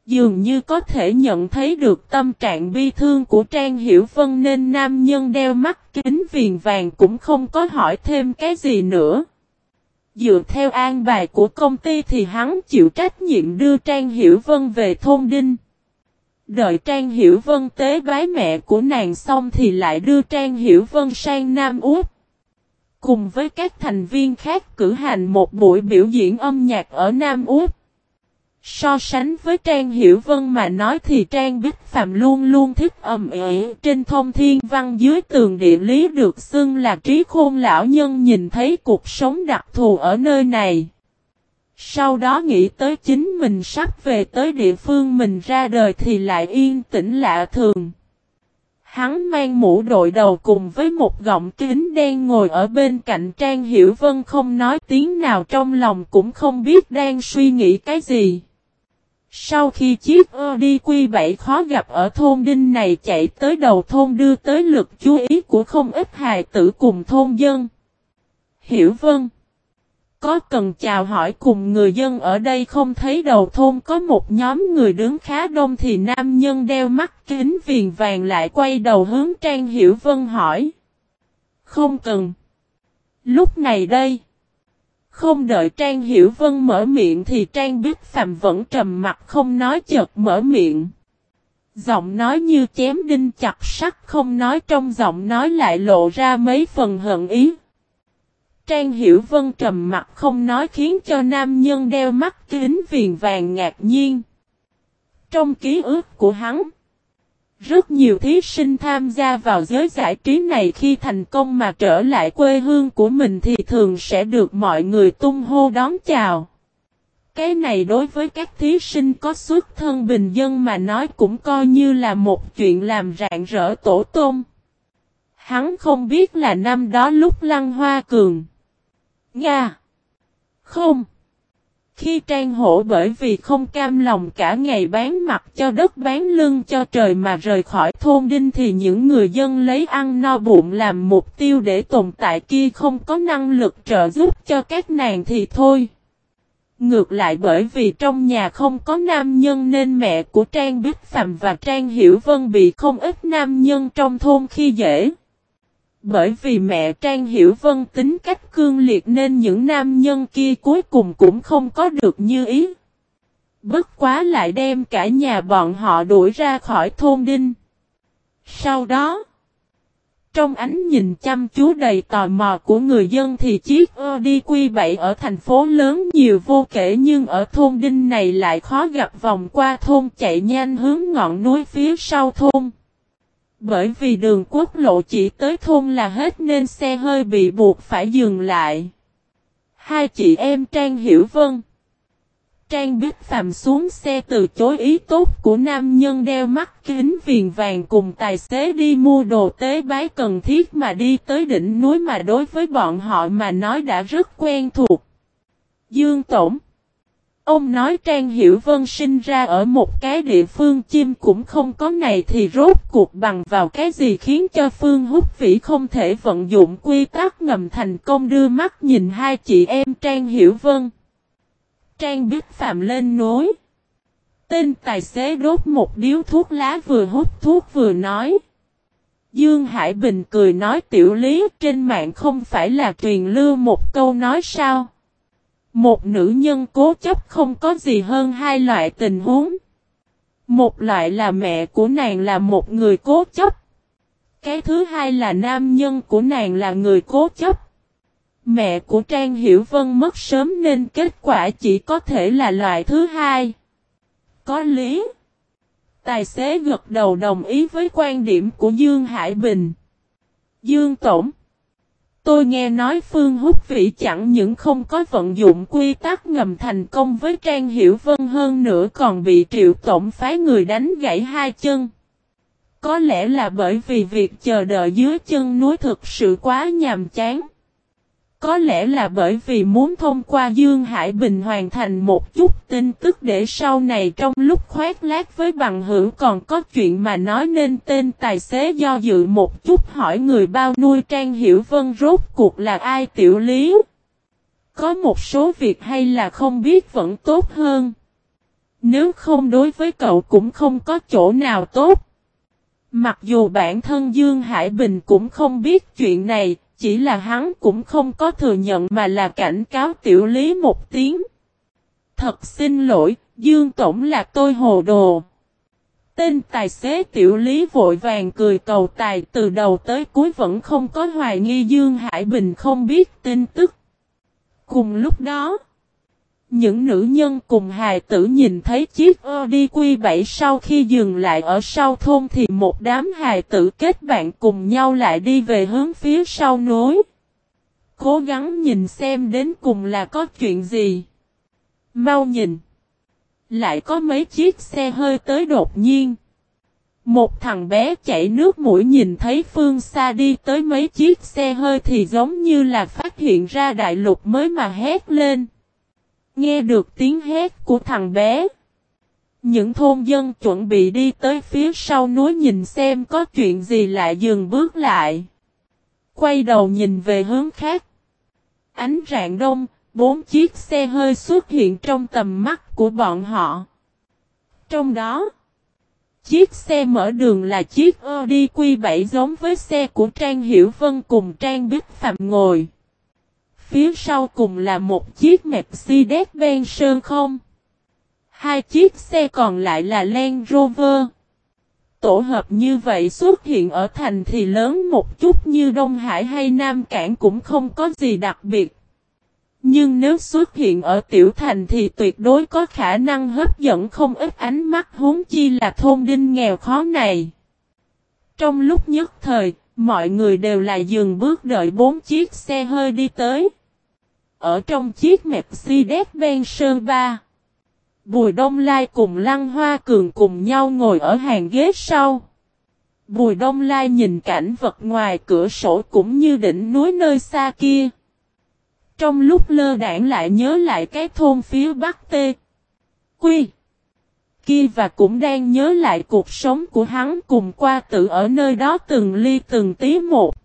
Dường như có thể nhận thấy được tâm trạng bi thương của Trang Hiểu Vân nên nam nhân đeo mắt kính viền vàng cũng không có hỏi thêm cái gì nữa. Dựa theo an bài của công ty thì hắn chịu trách nhiệm đưa Trang Hiểu Vân về thôn đinh. Đợi Trang Hiểu Vân tế bái mẹ của nàng xong thì lại đưa Trang Hiểu Vân sang Nam Úc. Cùng với các thành viên khác cử hành một buổi biểu diễn âm nhạc ở Nam Úc. So sánh với Trang Hiểu Vân mà nói thì Trang Bích Phạm luôn luôn thích ầm ĩ trên thông thiên văn dưới tường địa lý được xưng là trí khôn lão nhân nhìn thấy cuộc sống đặc thù ở nơi này. Sau đó nghĩ tới chính mình sắp về tới địa phương mình ra đời thì lại yên tĩnh lạ thường. Hắn mang mũ đội đầu cùng với một gọng kính đen ngồi ở bên cạnh Trang Hiểu Vân không nói tiếng nào trong lòng cũng không biết đang suy nghĩ cái gì. Sau khi chiếc Audi Q7 khó gặp ở thôn Đinh này chạy tới đầu thôn đưa tới lực chú ý của không ít hài tử cùng thôn dân. Hiểu vâng. Có cần chào hỏi cùng người dân ở đây không thấy đầu thôn có một nhóm người đứng khá đông thì nam nhân đeo mắt kính viền vàng lại quay đầu hướng Trang Hiểu Vân hỏi. Không cần. Lúc này đây. Không đợi Trang Hiểu Vân mở miệng thì Trang Bích Phạm vẫn trầm mặt không nói chợt mở miệng. Giọng nói như chém đinh chặt sắt không nói trong giọng nói lại lộ ra mấy phần hận ý. Trang Hiểu Vân trầm mặt không nói khiến cho nam nhân đeo mắt kính viền vàng ngạc nhiên. Trong ký ức của hắn, rất nhiều thí sinh tham gia vào giới giải trí này khi thành công mà trở lại quê hương của mình thì thường sẽ được mọi người tung hô đón chào. Cái này đối với các thí sinh có xuất thân bình dân mà nói cũng coi như là một chuyện làm rạng rỡ tổ tôm. Hắn không biết là năm đó lúc Lăng Hoa Cường, Nga, Không. Khi Trang Hổ bởi vì không cam lòng cả ngày bán mặt cho đất bán lưng cho trời mà rời khỏi thôn đinh thì những người dân lấy ăn no bụng làm mục tiêu để tồn tại kia không có năng lực trợ giúp cho các nàng thì thôi. Ngược lại bởi vì trong nhà không có nam nhân nên mẹ của Trang Bích Phạm và Trang Hiểu Vân bị không ít nam nhân trong thôn khi dễ. Bởi vì mẹ Trang Hiểu Vân tính cách cương liệt nên những nam nhân kia cuối cùng cũng không có được như ý. Bất quá lại đem cả nhà bọn họ đuổi ra khỏi thôn đinh. Sau đó, trong ánh nhìn chăm chú đầy tò mò của người dân thì chiếc Audi Q7 ở thành phố lớn nhiều vô kể nhưng ở thôn đinh này lại khó gặp vòng qua thôn chạy nhanh hướng ngọn núi phía sau thôn. Bởi vì đường quốc lộ chỉ tới thôn là hết nên xe hơi bị buộc phải dừng lại. Hai chị em Trang Hiểu Vân. Trang Bích Phạm xuống xe từ chối ý tốt của nam nhân đeo mắt kính viền vàng cùng tài xế đi mua đồ tế bái cần thiết mà đi tới đỉnh núi mà đối với bọn họ mà nói đã rất quen thuộc. Dương Tổng Ông nói Trang Hiểu Vân sinh ra ở một cái địa phương chim cũng không có này thì rốt cuộc bằng vào cái gì khiến cho Phương Húc Vĩ không thể vận dụng quy tắc ngầm thành công đưa mắt nhìn hai chị em Trang Hiểu Vân. Trang biết phạm lên nối. Tên tài xế đốt một điếu thuốc lá vừa hút thuốc vừa nói. Dương Hải Bình cười nói tiểu lý trên mạng không phải là truyền lưu một câu nói sao. Một nữ nhân cố chấp không có gì hơn hai loại tình huống. Một loại là mẹ của nàng là một người cố chấp. Cái thứ hai là nam nhân của nàng là người cố chấp. Mẹ của Trang Hiểu Vân mất sớm nên kết quả chỉ có thể là loại thứ hai. Có lý. Tài xế gật đầu đồng ý với quan điểm của Dương Hải Bình. Dương Tổng. Tôi nghe nói Phương Húc Vĩ chẳng những không có vận dụng quy tắc ngầm thành công với Trang Hiểu Vân hơn nữa còn bị triệu tổng phái người đánh gãy hai chân. Có lẽ là bởi vì việc chờ đợi dưới chân núi thực sự quá nhàm chán. Có lẽ là bởi vì muốn thông qua Dương Hải Bình hoàn thành một chút tin tức để sau này trong lúc khoét lát với bằng hữu còn có chuyện mà nói nên tên tài xế do dự một chút hỏi người bao nuôi Trang Hiểu Vân rốt cuộc là ai tiểu lý. Có một số việc hay là không biết vẫn tốt hơn. Nếu không đối với cậu cũng không có chỗ nào tốt. Mặc dù bản thân Dương Hải Bình cũng không biết chuyện này, chỉ là hắn cũng không có thừa nhận mà là cảnh cáo tiểu lý một tiếng. Thật xin lỗi, Dương Tổng là tôi hồ đồ. Tên tài xế tiểu lý vội vàng cười cầu tài từ đầu tới cuối vẫn không có hoài nghi Dương Hải Bình không biết tin tức. Cùng lúc đó, những nữ nhân cùng hài tử nhìn thấy chiếc Audi Q7 sau khi dừng lại ở sau thôn thì một đám hài tử kết bạn cùng nhau lại đi về hướng phía sau núi. Cố gắng nhìn xem đến cùng là có chuyện gì. Mau nhìn. Lại có mấy chiếc xe hơi tới đột nhiên. Một thằng bé chảy nước mũi nhìn thấy phương xa đi tới mấy chiếc xe hơi thì giống như là phát hiện ra đại lục mới mà hét lên. Nghe được tiếng hét của thằng bé. Những thôn dân chuẩn bị đi tới phía sau núi nhìn xem có chuyện gì lại dừng bước lại. Quay đầu nhìn về hướng khác. Ánh rạng đông, bốn chiếc xe hơi xuất hiện trong tầm mắt của bọn họ. Trong đó, chiếc xe mở đường là chiếc Audi Q7 giống với xe của Trang Hiểu Vân cùng Trang Bích Phạm ngồi. Phía sau cùng là một chiếc Mercedes-Benz sơn không. Hai chiếc xe còn lại là Land Rover. Tổ hợp như vậy xuất hiện ở thành thì lớn một chút như Đông Hải hay Nam Cảng cũng không có gì đặc biệt. Nhưng nếu xuất hiện ở tiểu thành thì tuyệt đối có khả năng hấp dẫn không ít ánh mắt huống chi là thôn đinh nghèo khó này. Trong lúc nhất thời, mọi người đều là dừng bước đợi bốn chiếc xe hơi đi tới. Ở trong chiếc Mercedes-Benz Sơn 3, Bùi Đông Lai cùng Lăng Hoa Cường cùng nhau ngồi ở hàng ghế sau. Bùi Đông Lai nhìn cảnh vật ngoài cửa sổ cũng như đỉnh núi nơi xa kia. Trong lúc lơ đảng lại nhớ lại cái thôn phía bắc tê. Quy. Kia và cũng đang nhớ lại cuộc sống của hắn cùng qua tự ở nơi đó từng ly từng tí một.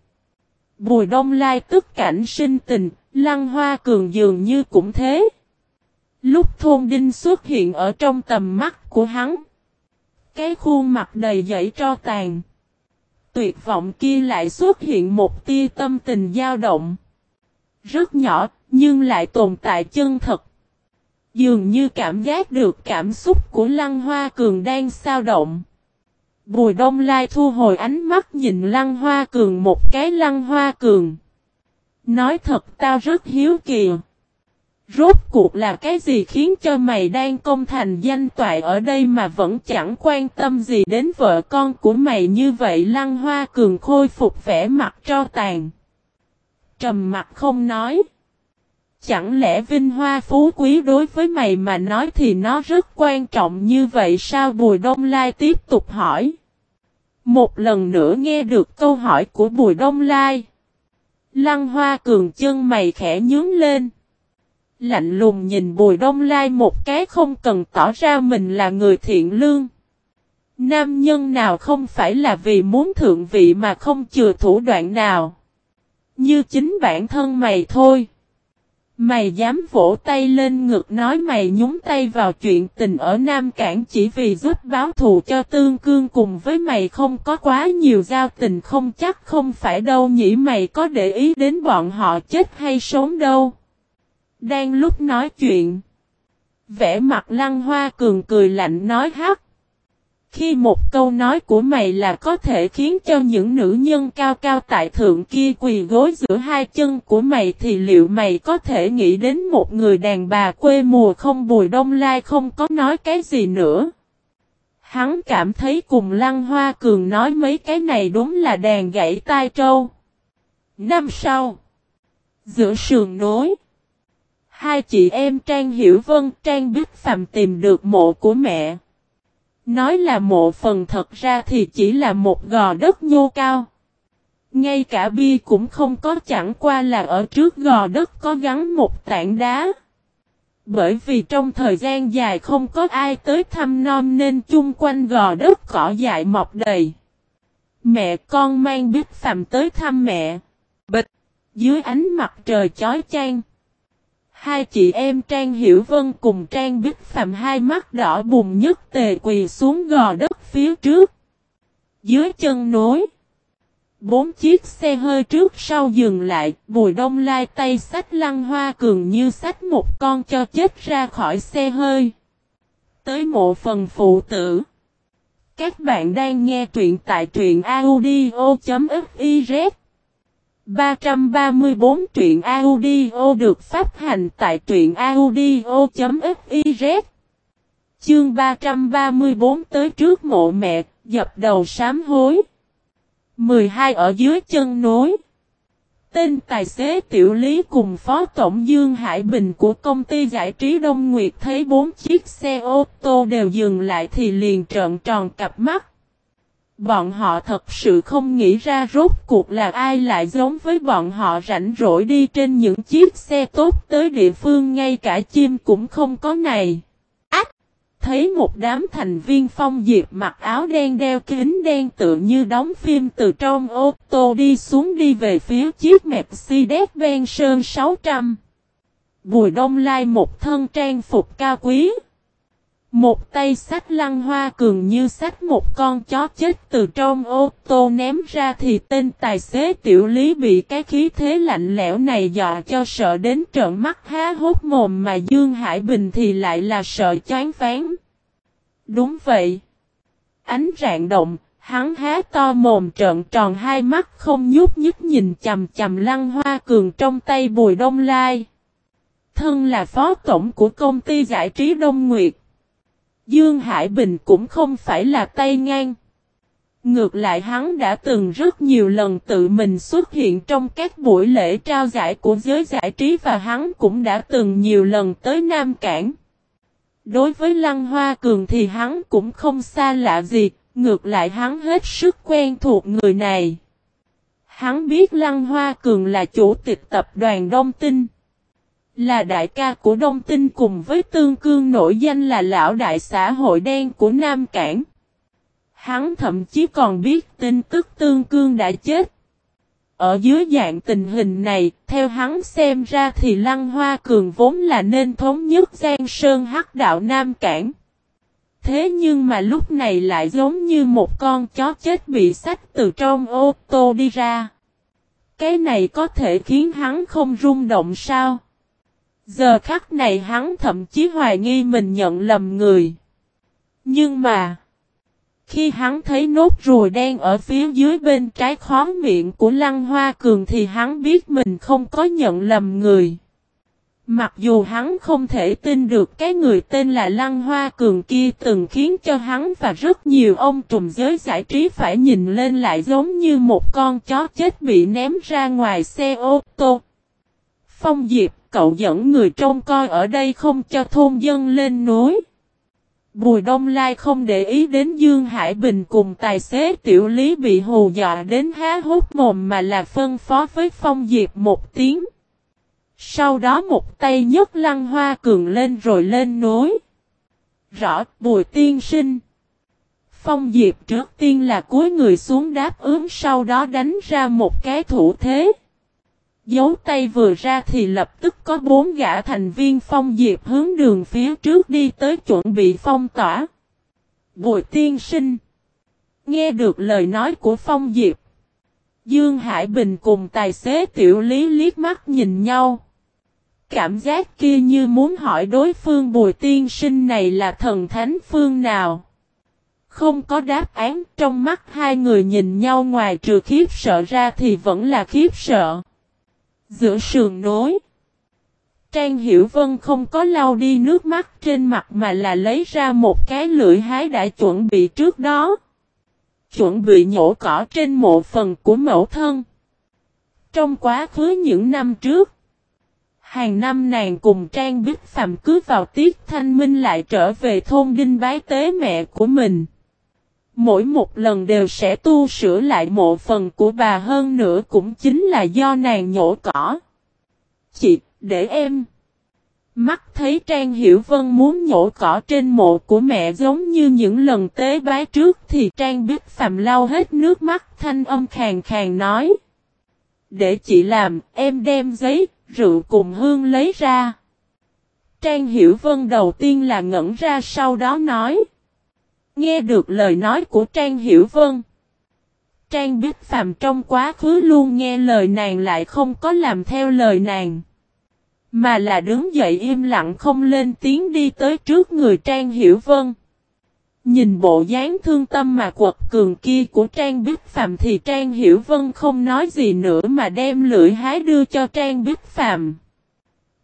Bùi đông lai tức cảnh sinh tình, lăng hoa cường dường như cũng thế. Lúc thôn đinh xuất hiện ở trong tầm mắt của hắn. Cái khuôn mặt đầy dẫy tro tàn. Tuyệt vọng kia lại xuất hiện một tia tâm tình dao động. Rất nhỏ, nhưng lại tồn tại chân thật. Dường như cảm giác được cảm xúc của Lăng Hoa Cường đang sao động. Bùi Đông Lai thu hồi ánh mắt nhìn Lăng Hoa Cường một cái Lăng Hoa Cường. Nói thật tao rất hiếu kỳ. Rốt cuộc là cái gì khiến cho mày đang công thành danh toại ở đây mà vẫn chẳng quan tâm gì đến vợ con của mày như vậy Lăng Hoa Cường khôi phục vẻ mặt cho tàn. Trầm mặt không nói. Chẳng lẽ vinh hoa phú quý đối với mày mà nói thì nó rất quan trọng như vậy sao Bùi Đông Lai tiếp tục hỏi. Một lần nữa nghe được câu hỏi của Bùi Đông Lai. Lăng hoa cường chân mày khẽ nhướng lên. Lạnh lùng nhìn Bùi Đông Lai một cái không cần tỏ ra mình là người thiện lương. Nam nhân nào không phải là vì muốn thượng vị mà không chừa thủ đoạn nào. Như chính bản thân mày thôi. Mày dám vỗ tay lên ngực nói mày nhúng tay vào chuyện tình ở Nam Cảng chỉ vì giúp báo thù cho tương cương cùng với mày không có quá nhiều giao tình không chắc không phải đâu nhỉ mày có để ý đến bọn họ chết hay sống đâu. Đang lúc nói chuyện. Vẽ mặt lăng hoa cường cười lạnh nói hát khi một câu nói của mày là có thể khiến cho những nữ nhân cao cao tại thượng kia quỳ gối giữa hai chân của mày thì liệu mày có thể nghĩ đến một người đàn bà quê mùa không bùi đông lai không có nói cái gì nữa. Hắn cảm thấy cùng Lăng Hoa Cường nói mấy cái này đúng là đàn gãy tai trâu. Năm sau, giữa sườn nối, hai chị em Trang Hiểu Vân, Trang Bích Phạm tìm được mộ của mẹ. Nói là mộ phần thật ra thì chỉ là một gò đất nhô cao. Ngay cả bia cũng không có chẳng qua là ở trước gò đất có gắn một tảng đá. Bởi vì trong thời gian dài không có ai tới thăm non nên chung quanh gò đất cỏ dại mọc đầy. Mẹ con mang biết phạm tới thăm mẹ. Bịch, dưới ánh mặt trời chói chang. Hai chị em Trang Hiểu Vân cùng Trang Bích Phạm hai mắt đỏ bùng nhất tề quỳ xuống gò đất phía trước. Dưới chân nối. Bốn chiếc xe hơi trước sau dừng lại, Bùi Đông Lai tay sách lăng hoa cường như sách một con cho chết ra khỏi xe hơi. Tới mộ phần phụ tử. Các bạn đang nghe truyện tại truyện audio.fif 334 truyện audio được phát hành tại truyện audio.fiz Chương 334 tới trước mộ mẹ, dập đầu sám hối. 12 ở dưới chân núi. Tên tài xế tiểu lý cùng Phó Tổng Dương Hải Bình của công ty giải trí Đông Nguyệt thấy bốn chiếc xe ô tô đều dừng lại thì liền trợn tròn cặp mắt. Bọn họ thật sự không nghĩ ra rốt cuộc là ai lại giống với bọn họ rảnh rỗi đi trên những chiếc xe tốt tới địa phương, ngay cả chim cũng không có này. Ách! Thấy một đám thành viên phong diệp mặc áo đen đeo kính đen tự như đóng phim từ trong ô tô đi xuống đi về phía chiếc Mercedes-Benz Sơn 600. Bùi đông lai một thân trang phục cao quý. Một tay sách lăng hoa cường như sách một con chó chết từ trong ô tô ném ra thì tên tài xế tiểu lý bị cái khí thế lạnh lẽo này dọa cho sợ đến trợn mắt há hốt mồm mà Dương Hải Bình thì lại là sợ chán phán. Đúng vậy. Ánh rạng động, hắn há to mồm trợn tròn hai mắt không nhúc nhích nhìn chầm chầm lăng hoa cường trong tay bùi đông lai. Thân là phó tổng của công ty giải trí Đông Nguyệt. Dương Hải Bình cũng không phải là tay ngang. Ngược lại hắn đã từng rất nhiều lần tự mình xuất hiện trong các buổi lễ trao giải của giới giải trí và hắn cũng đã từng nhiều lần tới Nam Cảng. Đối với Lăng Hoa Cường thì hắn cũng không xa lạ gì, ngược lại hắn hết sức quen thuộc người này. Hắn biết Lăng Hoa Cường là chủ tịch tập đoàn Đông Tinh. Là đại ca của Đông Tinh cùng với Tương Cương nổi danh là lão đại xã hội đen của Nam Cảng. Hắn thậm chí còn biết tin tức Tương Cương đã chết. Ở dưới dạng tình hình này, theo hắn xem ra thì Lăng Hoa Cường vốn là nên thống nhất Giang Sơn Hắc đạo Nam Cảng. Thế nhưng mà lúc này lại giống như một con chó chết bị sách từ trong ô tô đi ra. Cái này có thể khiến hắn không rung động sao? Giờ khắc này hắn thậm chí hoài nghi mình nhận lầm người. Nhưng mà, khi hắn thấy nốt ruồi đen ở phía dưới bên trái khó miệng của Lăng Hoa Cường thì hắn biết mình không có nhận lầm người. Mặc dù hắn không thể tin được cái người tên là Lăng Hoa Cường kia từng khiến cho hắn và rất nhiều ông trùm giới giải trí phải nhìn lên lại giống như một con chó chết bị ném ra ngoài xe ô tô. Phong Diệp, cậu dẫn người trông coi ở đây không cho thôn dân lên núi. Bùi Đông Lai không để ý đến Dương Hải Bình cùng tài xế tiểu lý bị hù dọa đến há hốt mồm mà là phân phó với Phong Diệp một tiếng. Sau đó một tay nhấc lăng hoa cường lên rồi lên núi. Rõ bùi tiên sinh. Phong Diệp trước tiên là cúi người xuống đáp ứng sau đó đánh ra một cái thủ thế. Dấu tay vừa ra thì lập tức có bốn gã thành viên phong diệp hướng đường phía trước đi tới chuẩn bị phong tỏa. Bùi tiên sinh. Nghe được lời nói của phong diệp. Dương Hải Bình cùng tài xế tiểu lý liếc mắt nhìn nhau. Cảm giác kia như muốn hỏi đối phương bùi tiên sinh này là thần thánh phương nào. Không có đáp án, trong mắt hai người nhìn nhau ngoài trừ khiếp sợ ra thì vẫn là khiếp sợ. Giữa sườn nối. Trang Hiểu Vân không có lau đi nước mắt trên mặt mà là lấy ra một cái lưỡi hái đã chuẩn bị trước đó. Chuẩn bị nhổ cỏ trên mộ phần của mẫu thân. Trong quá khứ những năm trước, hàng năm nàng cùng Trang Bích Phạm cứ vào tiết thanh minh lại trở về thôn đinh bái tế mẹ của mình. Mỗi một lần đều sẽ tu sửa lại mộ phần của bà hơn nữa cũng chính là do nàng nhổ cỏ. Chị, để em. Mắt thấy Trang Hiểu Vân muốn nhổ cỏ trên mộ của mẹ giống như những lần tế bái trước thì Trang biết Phạm lau hết nước mắt thanh âm khàn khàn nói. Để chị làm, em đem giấy, rượu cùng hương lấy ra. Trang Hiểu Vân đầu tiên là ngẩn ra sau đó nói. Nghe được lời nói của Trang Hiểu Vân. Trang biết Phạm trong quá khứ luôn nghe lời nàng lại không có làm theo lời nàng. Mà là đứng dậy im lặng không lên tiếng đi tới trước người Trang Hiểu Vân. Nhìn bộ dáng thương tâm mà quật cường kia của Trang Bích Phạm thì Trang Hiểu Vân không nói gì nữa mà đem lưỡi hái đưa cho Trang Bích Phạm.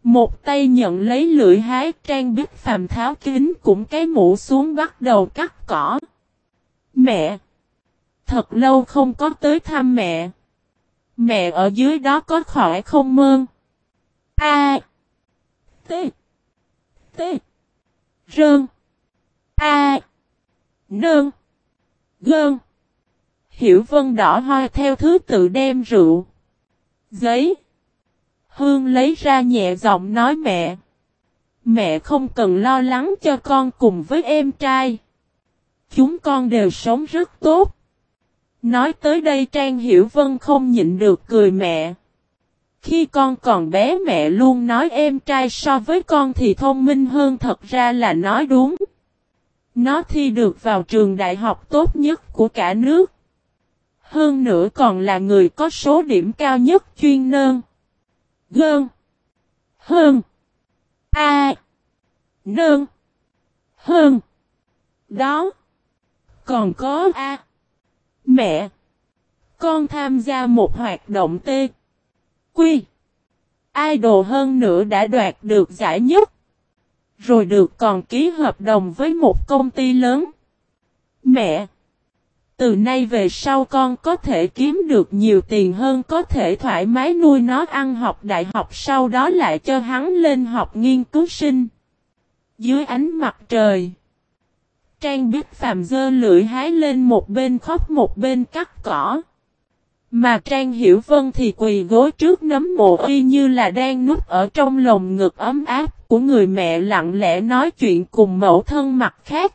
Một tay nhận lấy lưỡi hái trang bích, phàm tháo kính cũng cái mũ xuống bắt đầu cắt cỏ. Mẹ! Thật lâu không có tới thăm mẹ. Mẹ ở dưới đó có khỏe không mơn? A. T. T. Rơn. A. Nơn. Gơn. Hiểu vân đỏ hoa theo thứ tự đem rượu. Giấy. Hương lấy ra nhẹ giọng nói mẹ. Mẹ không cần lo lắng cho con cùng với em trai. Chúng con đều sống rất tốt. Nói tới đây Trang Hiểu Vân không nhịn được cười mẹ. Khi con còn bé mẹ luôn nói em trai so với con thì thông minh hơn thật ra là nói đúng. Nó thi được vào trường đại học tốt nhất của cả nước. Hơn nữa còn là người có số điểm cao nhất chuyên nơn. Gơn. Hơn. A. Nương. Hơn. Đó. Còn có A. Mẹ. Con tham gia một hoạt động T. Quy. Idol hơn nữa đã đoạt được giải nhất. Rồi được còn ký hợp đồng với một công ty lớn. Mẹ. Từ nay về sau con có thể kiếm được nhiều tiền hơn, có thể thoải mái nuôi nó, ăn học đại học, sau đó lại cho hắn lên học nghiên cứu sinh. Dưới ánh mặt trời. Trang biết phàm dơ lưỡi hái lên một bên khóc một bên cắt cỏ. Mà Trang Hiểu Vân thì quỳ gối trước nấm mộ y như là đang núp ở trong lồng ngực ấm áp của người mẹ lặng lẽ nói chuyện cùng mẫu thân mặt khác.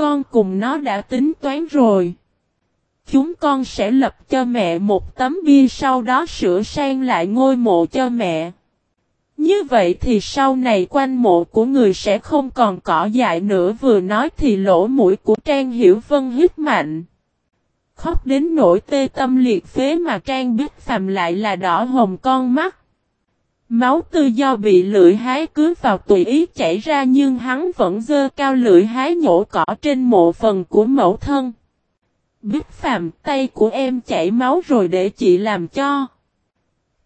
Con cùng nó đã tính toán rồi. Chúng con sẽ lập cho mẹ một tấm bia sau đó sửa sang lại ngôi mộ cho mẹ. Như vậy thì sau này quanh mộ của người sẽ không còn cỏ dại nữa, vừa nói thì lỗ mũi của Trang Hiểu Vân hít mạnh. Khóc đến nỗi tê tâm liệt phế mà Trang biết phàm lại là đỏ hồng con mắt. Máu tư do bị lưỡi hái cứ vào tùy ý chảy ra nhưng hắn vẫn dơ cao lưỡi hái nhổ cỏ trên mộ phần của mẫu thân. Biết phàm tay của em chảy máu rồi để chị làm cho.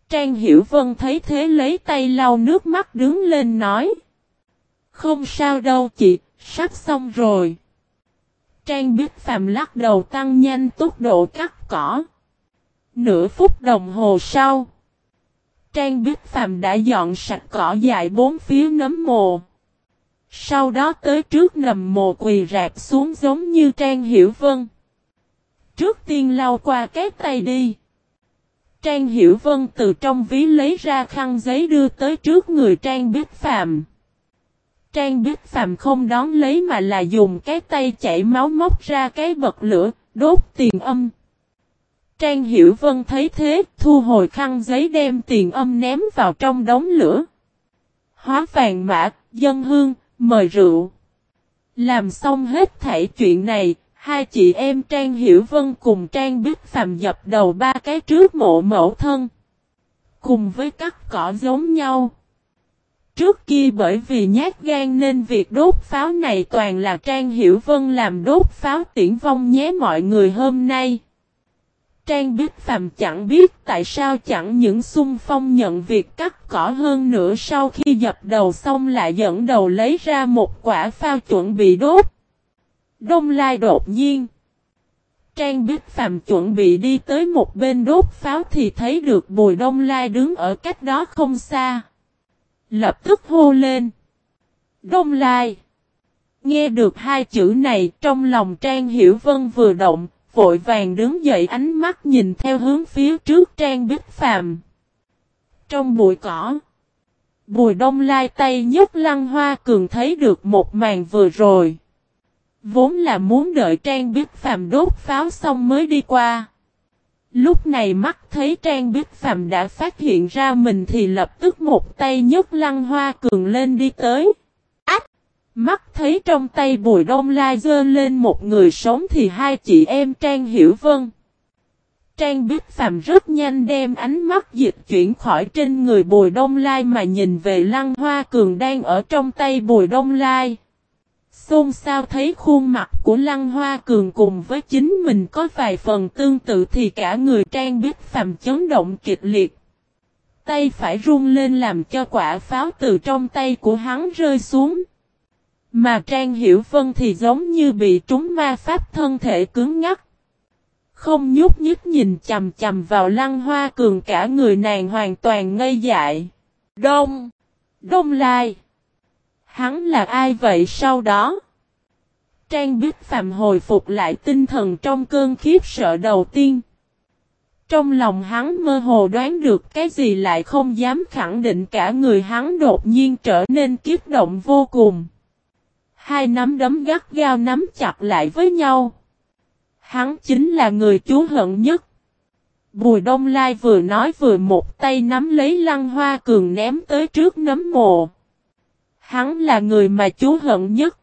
Trang Hiểu Vân thấy thế lấy tay lau nước mắt đứng lên nói. Không sao đâu chị, sắp xong rồi. Trang biết Phạm lắc đầu tăng nhanh tốc độ cắt cỏ. Nửa phút đồng hồ sau. Trang biết Phạm đã dọn sạch cỏ dại bốn phía nấm mồ. Sau đó tới trước nằm mồ quỳ rạp xuống giống như Trang Hiểu Vân. Trước tiên lau qua cái tay đi. Trang Hiểu Vân từ trong ví lấy ra khăn giấy đưa tới trước người Trang Biết Phạm. Trang Biết Phạm không đón lấy mà là dùng cái tay chảy máu móc ra cái bật lửa, đốt tiền âm. Trang Hiểu Vân thấy thế, thu hồi khăn giấy đem tiền âm ném vào trong đống lửa. Hóa vàng mã, dân hương, mời rượu. Làm xong hết thảy chuyện này, Hai chị em Trang Hiểu Vân cùng Trang Bích Phạm dập đầu ba cái trước mộ mẫu thân. Cùng với cắt cỏ giống nhau. Trước kia bởi vì nhát gan nên việc đốt pháo này toàn là Trang Hiểu Vân làm đốt pháo tiễn vong nhé mọi người hôm nay. Trang Bích Phạm chẳng biết tại sao chẳng những xung phong nhận việc cắt cỏ hơn nữa sau khi dập đầu xong lại dẫn đầu lấy ra một quả phao chuẩn bị đốt. Đông Lai đột nhiên. Trang Bích Phạm chuẩn bị đi tới một bên đốt pháo thì thấy được Bùi Đông Lai đứng ở cách đó không xa. Lập tức hô lên. Đông Lai. Nghe được hai chữ này trong lòng Trang Hiểu Vân vừa động, vội vàng đứng dậy ánh mắt nhìn theo hướng phía trước Trang Bích Phạm. Trong bụi cỏ, Bùi Đông Lai tay nhấc lăng hoa cường thấy được một màn vừa rồi. Vốn là muốn đợi Trang Biết Phạm đốt pháo xong mới đi qua. Lúc này mắt thấy Trang Biết Phạm đã phát hiện ra mình thì lập tức một tay nhấc lăng hoa cường lên đi tới. Mắt thấy trong tay Bùi Đông Lai dơ lên một người sống thì hai chị em Trang Hiểu Vân. Trang Biết Phạm rất nhanh đem ánh mắt dịch chuyển khỏi trên người Bùi Đông Lai mà nhìn về Lăng Hoa Cường đang ở trong tay Bùi Đông Lai. Xôn sao thấy khuôn mặt của Lăng Hoa Cường cùng với chính mình có vài phần tương tự thì cả người Trang biết Phạm chấn động kịch liệt. Tay phải run lên làm cho quả pháo từ trong tay của hắn rơi xuống. Mà Trang Hiểu Vân thì giống như bị trúng ma pháp thân thể cứng ngắc. Không nhúc nhích nhìn chầm chầm vào Lăng Hoa Cường cả người nàng hoàn toàn ngây dại. Đông! Đông Lai! Hắn là ai vậy sau đó? Trang Bích Phạm hồi phục lại tinh thần trong cơn khiếp sợ đầu tiên. Trong lòng hắn mơ hồ đoán được cái gì lại không dám khẳng định cả người hắn đột nhiên trở nên kiếp động vô cùng. Hai nắm đấm gắt gao nắm chặt lại với nhau. Hắn chính là người chú hận nhất. Bùi Đông Lai vừa nói vừa một tay nắm lấy lăng hoa cường ném tới trước nấm mộ. Hắn là người mà chú hận nhất.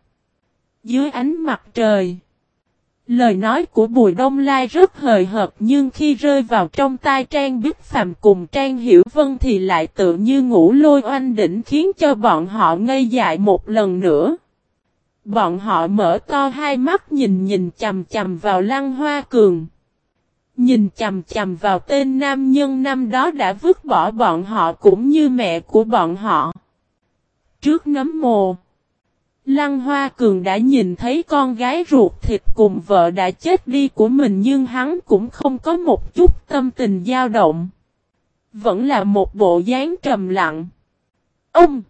Dưới ánh mặt trời. Lời nói của Bùi Đông Lai rất hời hợt nhưng khi rơi vào trong tai Trang Bích Phạm cùng Trang Hiểu Vân thì lại tự như ngủ lôi oanh đỉnh khiến cho bọn họ ngây dại một lần nữa. Bọn họ mở to hai mắt nhìn nhìn chầm chầm vào Lăng Hoa Cường. Nhìn chầm chầm vào tên nam nhân năm đó đã vứt bỏ bọn họ cũng như mẹ của bọn họ. Trước nấm mồ. Lăng Hoa Cường đã nhìn thấy con gái ruột thịt cùng vợ đã chết đi của mình nhưng hắn cũng không có một chút tâm tình dao động. Vẫn là một bộ dáng trầm lặng. Ông!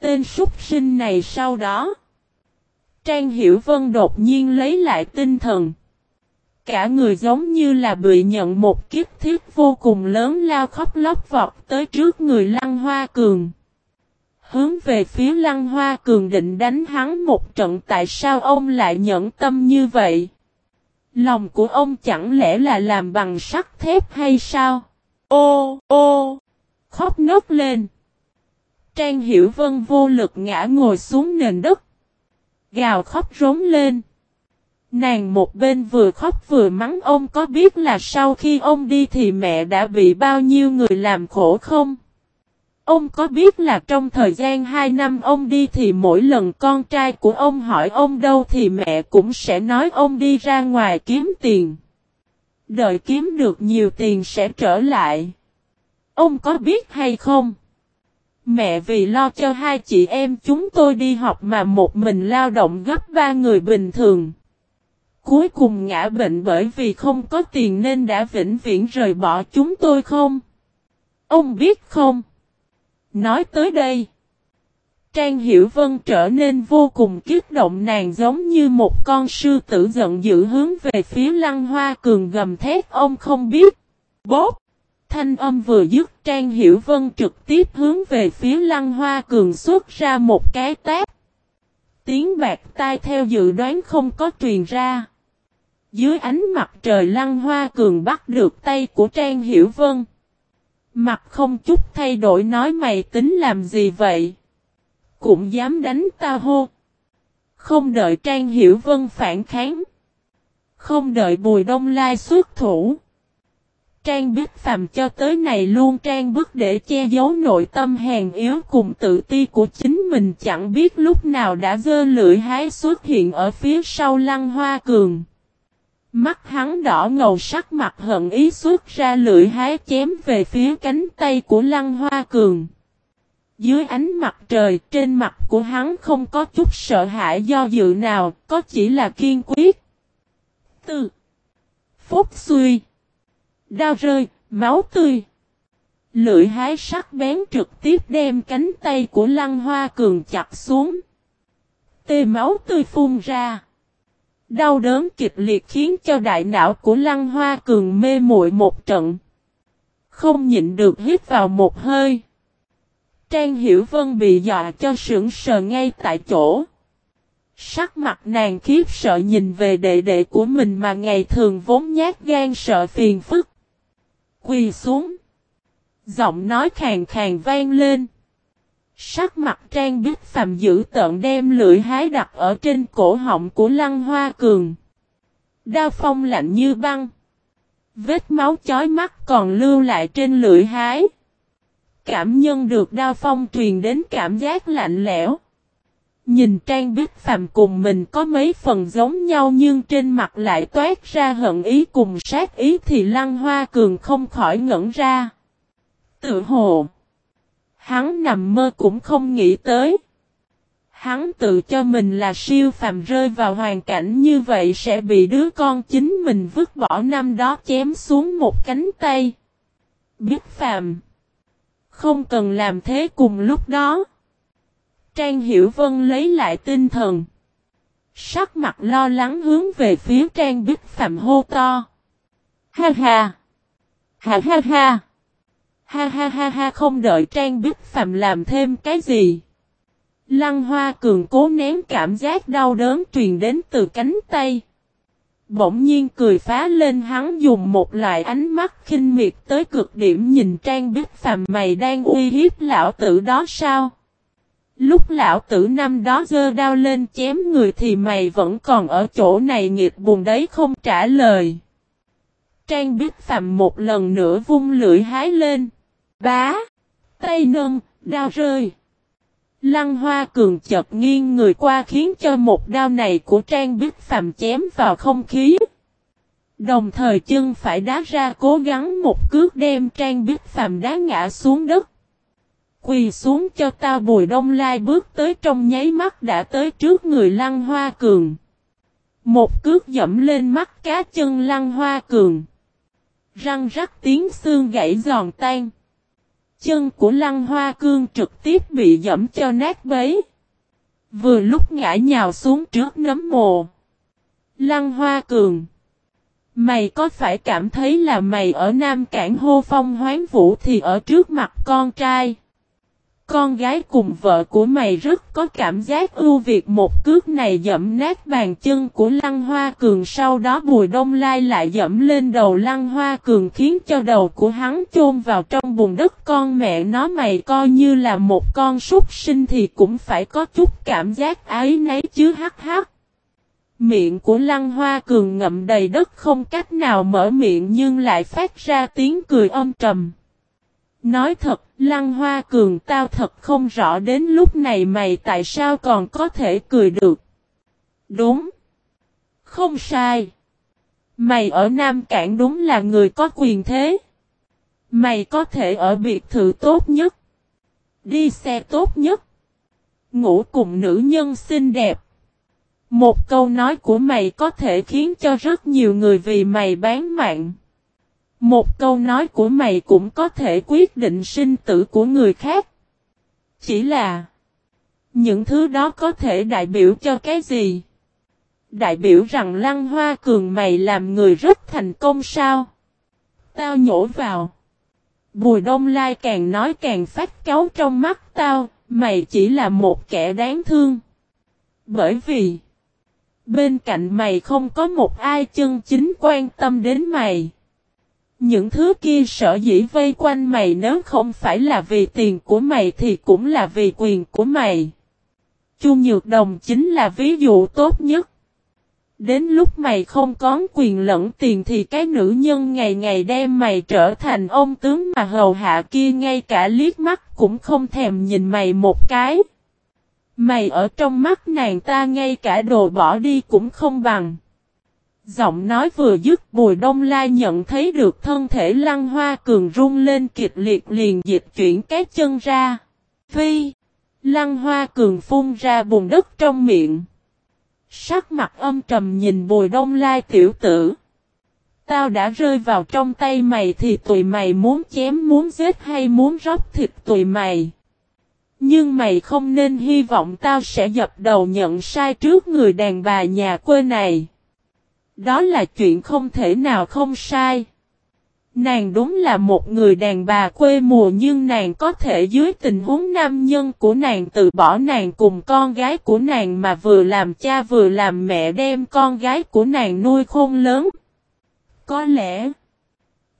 Tên súc sinh này sau đó. Trang Hiểu Vân đột nhiên lấy lại tinh thần. cả người giống như là bị nhận một kiếp thiết vô cùng lớn lao khóc lóc vọt tới trước người Lăng Hoa Cường. Hướng về phía Lăng Hoa Cường định đánh hắn một trận tại sao ông lại nhẫn tâm như vậy? Lòng của ông chẳng lẽ là làm bằng sắt thép hay sao? Ô, ô, khóc nấc lên. Trang Hiểu Vân vô lực ngã ngồi xuống nền đất. Gào khóc rống lên. Nàng một bên vừa khóc vừa mắng ông có biết là sau khi ông đi thì mẹ đã bị bao nhiêu người làm khổ không? Ông có biết là trong thời gian 2 năm ông đi thì mỗi lần con trai của ông hỏi ông đâu thì mẹ cũng sẽ nói ông đi ra ngoài kiếm tiền. Đợi kiếm được nhiều tiền sẽ trở lại. Ông có biết hay không? Mẹ vì lo cho hai chị em chúng tôi đi học mà một mình lao động gấp ba người bình thường. Cuối cùng ngã bệnh bởi vì không có tiền nên đã vĩnh viễn rời bỏ chúng tôi không? Ông biết không? Nói tới đây. Trang Hiểu Vân trở nên vô cùng kích động nàng giống như một con sư tử giận dữ hướng về phía lăng hoa cường gầm thét, ông không biết. Bóp! Thanh âm vừa dứt, Trang Hiểu Vân trực tiếp hướng về phía lăng hoa cường xuất ra một cái táp. Tiếng bạc tai theo dự đoán không có truyền ra. Dưới ánh mặt trời lăng hoa cường bắt được tay của Trang Hiểu Vân. Mặt không chút thay đổi nói, mày tính làm gì vậy? Cũng dám đánh ta hô. Không đợi Trang Hiểu Vân phản kháng. Không đợi Bùi Đông Lai xuất thủ. Trang Bích Phàm cho tới này luôn trang bức để che giấu nội tâm hèn yếu cùng tự ti của chính mình chẳng biết lúc nào đã dơ lưỡi hái xuất hiện ở phía sau lăng hoa cường. Mắt hắn đỏ ngầu sắc mặt hận ý xuất ra lưỡi hái chém về phía cánh tay của lăng hoa cường. Dưới ánh mặt trời trên mặt của hắn không có chút sợ hãi do dự nào, có chỉ là kiên quyết. Từ Phúc suy Đao rơi, máu tươi. Lưỡi hái sắc bén trực tiếp đem cánh tay của lăng hoa cường chặt xuống. Tê máu tươi phun ra. Đau đớn kịch liệt khiến cho đại não của Lăng Hoa Cường mê muội một trận. Không nhịn được hít vào một hơi. Trang Hiểu Vân bị dọa cho sững sờ ngay tại chỗ. Sắc mặt nàng khiếp sợ nhìn về đệ đệ của mình mà ngày thường vốn nhát gan sợ phiền phức. Quỳ xuống. Giọng nói khàn khàn vang lên. Sắc mặt trang bích phàm giữ tợn đem lưỡi hái đặt ở trên cổ họng của lăng hoa cường. Đao phong lạnh như băng. Vết máu chói mắt còn lưu lại trên lưỡi hái. Cảm nhân được đao phong truyền đến cảm giác lạnh lẽo. Nhìn Trang Bích Phàm cùng mình có mấy phần giống nhau nhưng trên mặt lại toát ra hận ý cùng sát ý thì Lăng Hoa Cường không khỏi ngẩn ra. Tự hồ. Hắn nằm mơ cũng không nghĩ tới. Hắn tự cho mình là siêu phàm rơi vào hoàn cảnh như vậy sẽ bị đứa con chính mình vứt bỏ năm đó chém xuống một cánh tay. Biết phàm. Không cần làm thế cùng lúc đó. Trang Hiểu Vân lấy lại tinh thần. Sắc mặt lo lắng hướng về phía Trang Bích Phạm hô to. Ha ha! Ha ha ha! Ha ha ha ha, không đợi Trang Bích Phạm làm thêm cái gì. Lăng Hoa Cường cố nén cảm giác đau đớn truyền đến từ cánh tay. Bỗng nhiên cười phá lên hắn dùng một loại ánh mắt khinh miệt tới cực điểm nhìn Trang Bích Phạm mày đang uy hiếp lão tử đó sao? Lúc lão tử năm đó dơ đao lên chém người thì mày vẫn còn ở chỗ này nghiệt buồn đấy không trả lời. Trang biết Phạm một lần nữa vung lưỡi hái lên. Bá. Tay nâng, đao rơi. Lăng hoa cường chợt nghiêng người qua khiến cho một đao này của Trang biết Phạm chém vào không khí. Đồng thời chân phải đá ra cố gắng một cước đem Trang biết Phạm đá ngã xuống đất. Quỳ xuống cho ta bùi đông lai bước tới trong nháy mắt đã tới trước người lăng hoa cường. Một cước dẫm lên mắt cá chân lăng hoa cường. Răng rắc tiếng xương gãy giòn tan. Chân của lăng hoa cương trực tiếp bị dẫm cho nát bấy. Vừa lúc ngã nhào xuống trước nấm mồ. Lăng hoa cường. Mày có phải cảm thấy là mày ở Nam Cảng hô phong hoán vũ thì ở trước mặt con trai? Con gái cùng vợ của mày rất có cảm giác ưu việt một cước này dẫm nát bàn chân của Lăng Hoa Cường, sau đó Bùi Đông Lai lại dẫm lên đầu Lăng Hoa Cường, khiến cho đầu của hắn chôn vào trong bùn đất con mẹ nó mày coi như là một con súc sinh thì cũng phải có chút cảm giác ái nấy chứ hắc hắc. Miệng của Lăng Hoa Cường ngậm đầy đất, không cách nào mở miệng nhưng lại phát ra tiếng cười âm trầm. Nói thật, Lăng Hoa Cường tao thật không rõ đến lúc này mày tại sao còn có thể cười được. Đúng. Không sai. Mày ở Nam Cảng đúng là người có quyền thế. Mày có thể ở biệt thự tốt nhất. Đi xe tốt nhất. Ngủ cùng nữ nhân xinh đẹp. Một câu nói của mày có thể khiến cho rất nhiều người vì mày bán mạng. Một câu nói của mày cũng có thể quyết định sinh tử của người khác. Chỉ là những thứ đó có thể đại biểu cho cái gì? Đại biểu rằng Lăng Hoa Cường mày làm người rất thành công sao? Tao nhổ vào. Bùi Đông Lai càng nói càng phát cáu trong mắt tao, mày chỉ là một kẻ đáng thương. Bởi vì, bên cạnh mày không có một ai chân chính quan tâm đến mày. Những thứ kia sợ dĩ vây quanh mày nếu không phải là vì tiền của mày thì cũng là vì quyền của mày. Chu Nhược Đồng chính là ví dụ tốt nhất. Đến lúc mày không có quyền lẫn tiền thì cái nữ nhân ngày ngày đem mày trở thành ông tướng mà hầu hạ kia ngay cả liếc mắt cũng không thèm nhìn mày một cái. Mày ở trong mắt nàng ta ngay cả đồ bỏ đi cũng không bằng. Giọng nói vừa dứt, Bùi Đông Lai nhận thấy được thân thể Lăng Hoa Cường rung lên kịch liệt liền dịch chuyển cái chân ra. Phi! Lăng Hoa Cường phun ra bùn đất trong miệng. Sắc mặt âm trầm nhìn Bùi Đông Lai tiểu tử. Tao đã rơi vào trong tay mày thì tụi mày muốn chém, muốn giết hay muốn róc thịt tụi mày. Nhưng mày không nên hy vọng tao sẽ dập đầu nhận sai trước người đàn bà nhà quê này. Đó là chuyện không thể nào không sai. Nàng đúng là một người đàn bà quê mùa nhưng nàng có thể dưới tình huống nam nhân của nàng từ bỏ nàng cùng con gái của nàng mà vừa làm cha vừa làm mẹ đem con gái của nàng nuôi khôn lớn. Có lẽ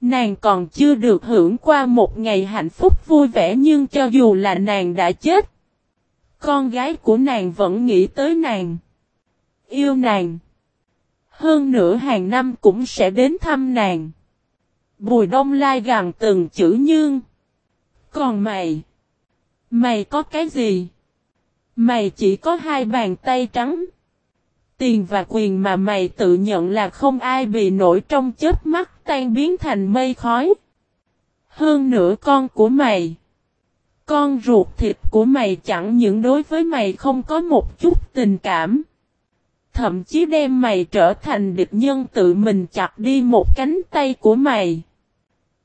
nàng còn chưa được hưởng qua một ngày hạnh phúc vui vẻ nhưng cho dù là nàng đã chết, con gái của nàng vẫn nghĩ tới nàng, yêu nàng. Hơn nữa hàng năm cũng sẽ đến thăm nàng. Bùi đông lai gằn từng chữ nhưng. Còn mày. Mày có cái gì? Mày chỉ có hai bàn tay trắng. Tiền và quyền mà mày tự nhận là không ai bị nổi trong chết mắt tan biến thành mây khói. Hơn nữa con của mày. Con ruột thịt của mày chẳng những đối với mày không có một chút tình cảm thậm chí đem mày trở thành địch nhân tự mình chặt đi một cánh tay của mày.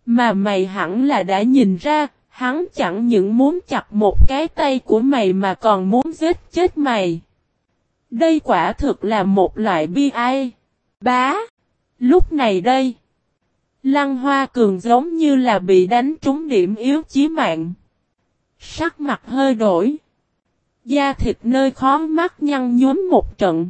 Mà mày hẳn là đã nhìn ra, hắn chẳng những muốn chặt một cái tay của mày mà còn muốn giết chết mày. Đây quả thực là một loại bi ai. Bá. Lúc này đây. Lăng hoa cường giống như là bị đánh trúng điểm yếu chí mạng. Sắc mặt hơi đổi. Da thịt nơi khó mắt nhăn nhúm một trận.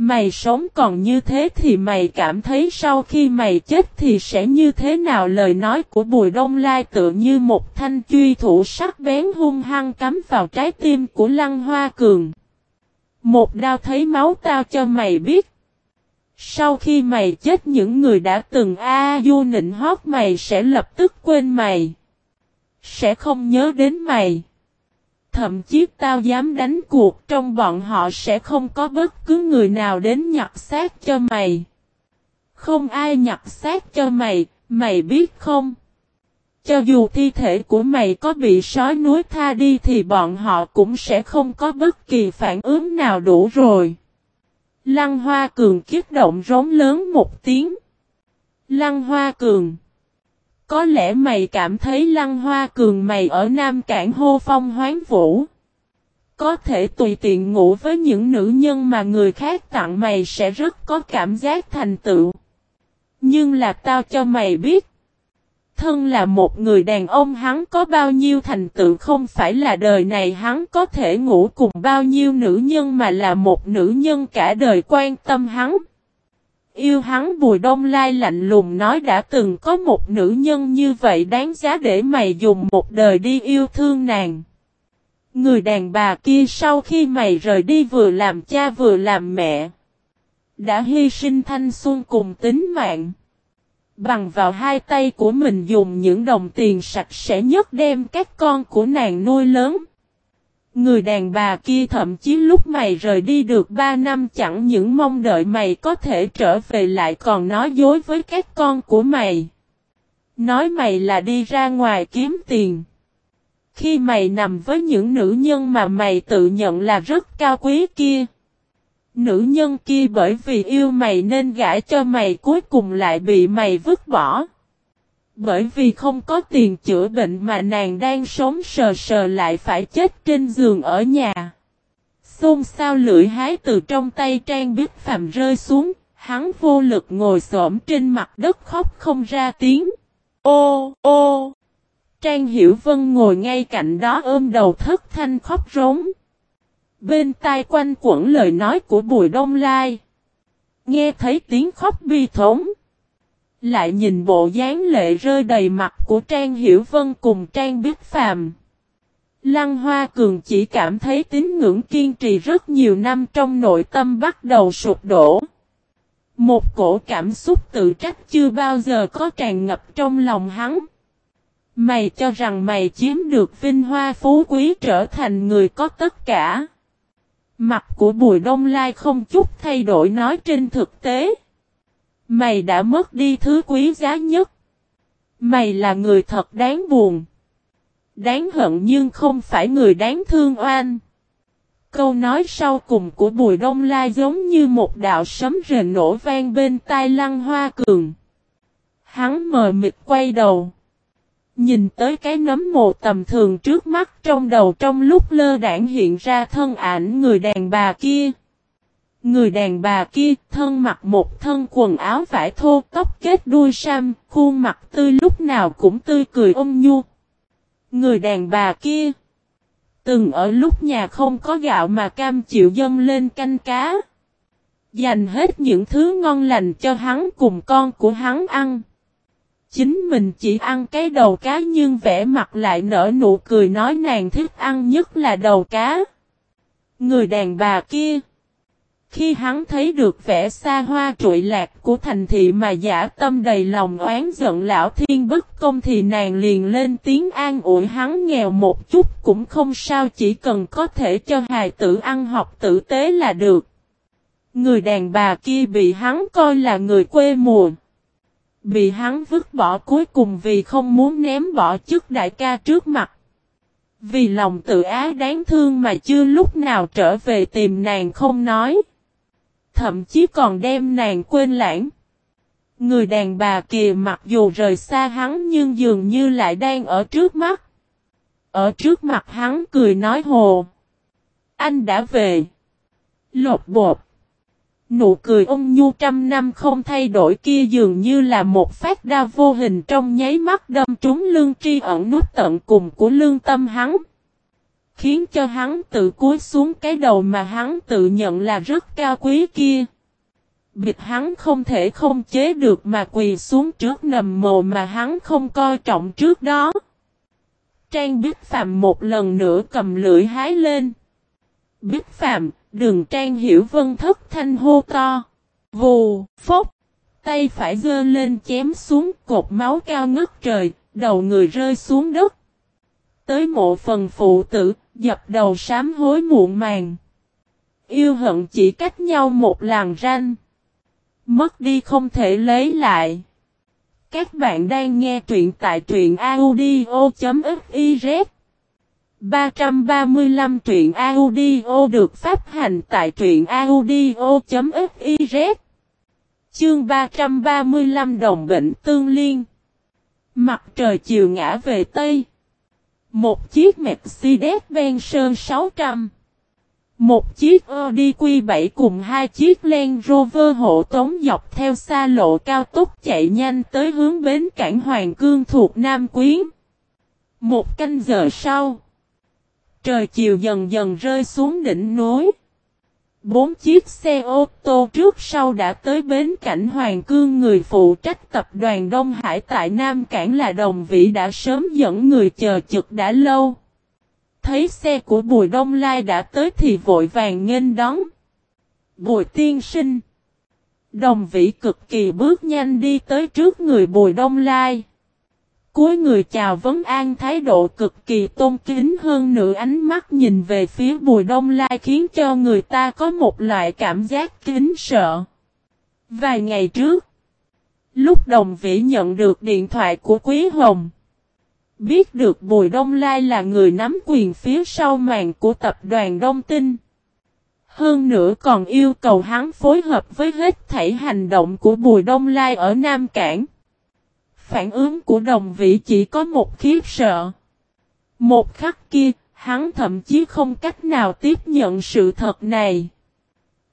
Mày sống còn như thế thì mày cảm thấy sau khi mày chết thì sẽ như thế nào lời nói của Bùi Đông Lai tựa như một thanh truy thủ sắc bén hung hăng cắm vào trái tim của Lăng Hoa Cường. Một đao thấy máu tao cho mày biết. Sau khi mày chết những người đã từng a du nịnh hót mày sẽ lập tức quên mày. Sẽ không nhớ đến mày thậm chí tao dám đánh cuộc trong bọn họ sẽ không có bất cứ người nào đến nhặt xác cho mày. Không ai nhặt xác cho mày, mày biết không? Cho dù thi thể của mày có bị sói núi tha đi thì bọn họ cũng sẽ không có bất kỳ phản ứng nào đủ rồi. Lăng Hoa Cường kiếp động rống lớn một tiếng. Lăng Hoa Cường có lẽ mày cảm thấy lăng hoa cường mày ở Nam Cảng hô phong hoán vũ. Có thể tùy tiện ngủ với những nữ nhân mà người khác tặng mày sẽ rất có cảm giác thành tựu. Nhưng là tao cho mày biết. Thân là một người đàn ông hắn có bao nhiêu thành tựu không phải là đời này hắn có thể ngủ cùng bao nhiêu nữ nhân mà là một nữ nhân cả đời quan tâm hắn. Yêu hắn Bùi Đông Lai lạnh lùng nói đã từng có một nữ nhân như vậy đáng giá để mày dùng một đời đi yêu thương nàng. Người đàn bà kia sau khi mày rời đi vừa làm cha vừa làm mẹ. Đã hy sinh thanh xuân cùng tính mạng. Bằng vào hai tay của mình dùng những đồng tiền sạch sẽ nhất đem các con của nàng nuôi lớn. Người đàn bà kia thậm chí lúc mày rời đi được ba năm chẳng những mong đợi mày có thể trở về lại còn nói dối với các con của mày. Nói mày là đi ra ngoài kiếm tiền. Khi mày nằm với những nữ nhân mà mày tự nhận là rất cao quý kia. Nữ nhân kia bởi vì yêu mày nên gãi cho mày cuối cùng lại bị mày vứt bỏ. Bởi vì không có tiền chữa bệnh mà nàng đang sống sờ sờ lại phải chết trên giường ở nhà. Xôn xao lưỡi hái từ trong tay Trang Biết Phạm rơi xuống, hắn vô lực ngồi xổm trên mặt đất khóc không ra tiếng. Ô, ô! Trang Hiểu Vân ngồi ngay cạnh đó ôm đầu thất thanh khóc rống. Bên tai quanh quẩn lời nói của Bùi Đông Lai. Nghe thấy tiếng khóc bi thống. Lại nhìn bộ dáng lệ rơi đầy mặt của Trang Hiểu Vân cùng Trang Biết Phàm. Lăng Hoa Cường chỉ cảm thấy tín ngưỡng kiên trì rất nhiều năm trong nội tâm bắt đầu sụp đổ. Một cổ cảm xúc tự trách chưa bao giờ có tràn ngập trong lòng hắn. Mày cho rằng mày chiếm được vinh hoa phú quý trở thành người có tất cả. Mặt của Bùi Đông Lai không chút thay đổi nói trên thực tế. Mày đã mất đi thứ quý giá nhất. Mày là người thật đáng buồn. Đáng hận nhưng không phải người đáng thương oan. Câu nói sau cùng của Bùi Đông Lai giống như một đạo sấm rền nổ vang bên tai Lăng Hoa Cường. Hắn mờ mịt quay đầu. Nhìn tới cái nấm mồ tầm thường trước mắt trong đầu trong lúc lơ đảng hiện ra thân ảnh người đàn bà kia. Người đàn bà kia thân mặc một thân quần áo vải thô tóc kết đuôi sam, khuôn mặt tươi lúc nào cũng tươi cười ôm nhu. Người đàn bà kia từng ở lúc nhà không có gạo mà cam chịu dâng lên canh cá. Dành hết những thứ ngon lành cho hắn cùng con của hắn ăn. Chính mình chỉ ăn cái đầu cá nhưng vẻ mặt lại nở nụ cười nói nàng thích ăn nhất là đầu cá. Người đàn bà kia. Khi hắn thấy được vẻ xa hoa trụi lạc của thành thị mà giả tâm đầy lòng oán giận lão thiên bất công thì nàng liền lên tiếng an ủi hắn nghèo một chút cũng không sao, chỉ cần có thể cho hài tử ăn học tử tế là được. Người đàn bà kia bị hắn coi là người quê mùa. Bị hắn vứt bỏ cuối cùng vì không muốn ném bỏ chức đại ca trước mặt. Vì lòng tự ái đáng thương mà chưa lúc nào trở về tìm nàng không nói. Thậm chí còn đem nàng quên lãng. Người đàn bà kìa mặc dù rời xa hắn nhưng dường như lại đang ở trước mắt. Ở trước mặt hắn cười nói hồ. Anh đã về. Lột bột. Nụ cười ôn nhu trăm năm không thay đổi kia dường như là một phát đa vô hình trong nháy mắt đâm trúng lương tri ẩn nút tận cùng của lương tâm hắn. Khiến cho hắn tự cúi xuống cái đầu mà hắn tự nhận là rất cao quý kia. Bịt hắn không thể không chế được mà quỳ xuống trước nầm mồ mà hắn không coi trọng trước đó. Trang Bích Phạm một lần nữa cầm lưỡi hái lên. Bích Phạm, Đường trang hiểu vân thất thanh hô to. Vù, phốc. Tay phải gơ lên chém xuống cột máu cao ngất trời, đầu người rơi xuống đất. Tới mộ phần phụ tử, dập đầu sám hối muộn màng. Yêu hận chỉ cách nhau một làng ranh. Mất đi không thể lấy lại. Các bạn đang nghe truyện tại truyện audio.fiz 335 truyện audio được phát hành tại truyện audio.fiz Chương 335 đồng bệnh tương liên Mặt trời chiều ngã về Tây một chiếc Mercedes-Benz Sơn 600 Một chiếc Audi Q7 cùng hai chiếc Land Rover hộ tống dọc theo xa lộ cao tốc chạy nhanh tới hướng bến cảng Hoàng Cương thuộc Nam Quyến. Một canh giờ sau, trời chiều dần dần rơi xuống đỉnh núi. Bốn chiếc xe ô tô trước sau đã tới bến cảnh Hoàng Cương người phụ trách tập đoàn Đông Hải tại Nam Cảng là Đồng Vĩ đã sớm dẫn người chờ trực đã lâu. Thấy xe của Bùi Đông Lai đã tới thì vội vàng nghênh đón. Bùi tiên sinh. Đồng Vĩ cực kỳ bước nhanh đi tới trước người Bùi Đông Lai. Cuối người chào vấn an thái độ cực kỳ tôn kính hơn nửa ánh mắt nhìn về phía bùi đông lai khiến cho người ta có một loại cảm giác kính sợ. Vài ngày trước, lúc đồng vĩ nhận được điện thoại của Quý Hồng, biết được Bùi Đông Lai là người nắm quyền phía sau màn của tập đoàn Đông Tinh. Hơn nữa còn yêu cầu hắn phối hợp với hết thảy hành động của Bùi Đông Lai ở Nam Cảng. Phản ứng của đồng vị chỉ có một khiếp sợ. Một khắc kia, hắn thậm chí không cách nào tiếp nhận sự thật này.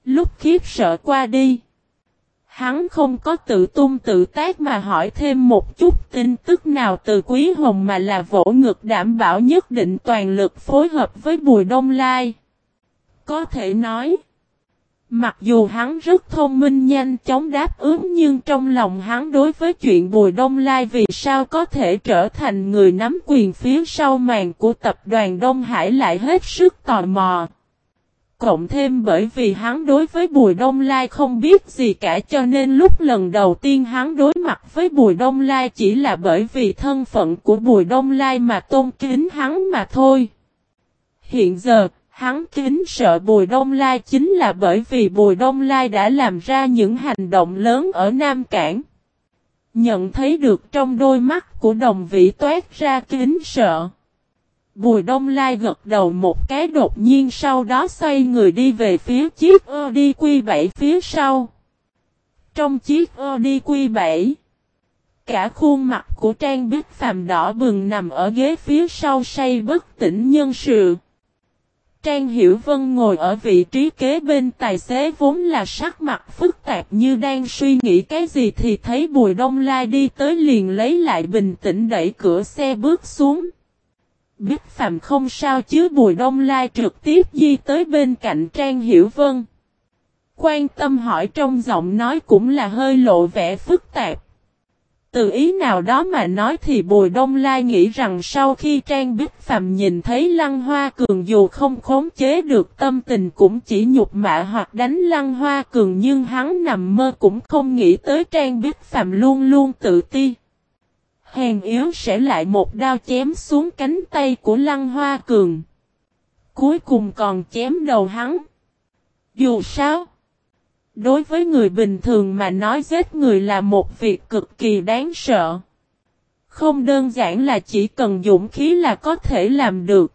Lúc khiếp sợ qua đi, hắn không có tự tung tự tác mà hỏi thêm một chút tin tức nào từ Quý Hồng mà là vỗ ngực đảm bảo nhất định toàn lực phối hợp với Bùi Đông Lai. Có thể nói, Mặc dù hắn rất thông minh nhanh chóng đáp ứng nhưng trong lòng hắn đối với chuyện Bùi Đông Lai vì sao có thể trở thành người nắm quyền phía sau màn của tập đoàn Đông Hải lại hết sức tò mò. Cộng thêm bởi vì hắn đối với Bùi Đông Lai không biết gì cả cho nên lúc lần đầu tiên hắn đối mặt với Bùi Đông Lai chỉ là bởi vì thân phận của Bùi Đông Lai mà tôn kính hắn mà thôi. Hiện giờ, Hắn kính sợ Bùi Đông Lai chính là bởi vì Bùi Đông Lai đã làm ra những hành động lớn ở Nam Cảng. Nhận thấy được trong đôi mắt của đồng vị toát ra kính sợ. Bùi Đông Lai gật đầu một cái đột nhiên sau đó xoay người đi về phía chiếc đi Q7 phía sau. Trong chiếc đi Q7, cả khuôn mặt của Trang Bích Phàm đỏ bừng nằm ở ghế phía sau say bất tỉnh nhân sự. Trang Hiểu Vân ngồi ở vị trí kế bên tài xế vốn là sắc mặt phức tạp như đang suy nghĩ cái gì thì thấy Bùi Đông Lai đi tới liền lấy lại bình tĩnh đẩy cửa xe bước xuống. Biết Phạm không sao chứ, Bùi Đông Lai trực tiếp di tới bên cạnh Trang Hiểu Vân. Quan tâm hỏi trong giọng nói cũng là hơi lộ vẻ phức tạp. Từ ý nào đó mà nói thì Bùi Đông Lai nghĩ rằng sau khi Trang Bích Phạm nhìn thấy Lăng Hoa Cường dù không khống chế được tâm tình cũng chỉ nhục mạ hoặc đánh Lăng Hoa Cường nhưng hắn nằm mơ cũng không nghĩ tới Trang Bích Phạm luôn luôn tự ti. Hèn yếu sẽ lại một đao chém xuống cánh tay của Lăng Hoa Cường. Cuối cùng còn chém đầu hắn. Dù sao. Đối với người bình thường mà nói giết người là một việc cực kỳ đáng sợ. Không đơn giản là chỉ cần dũng khí là có thể làm được.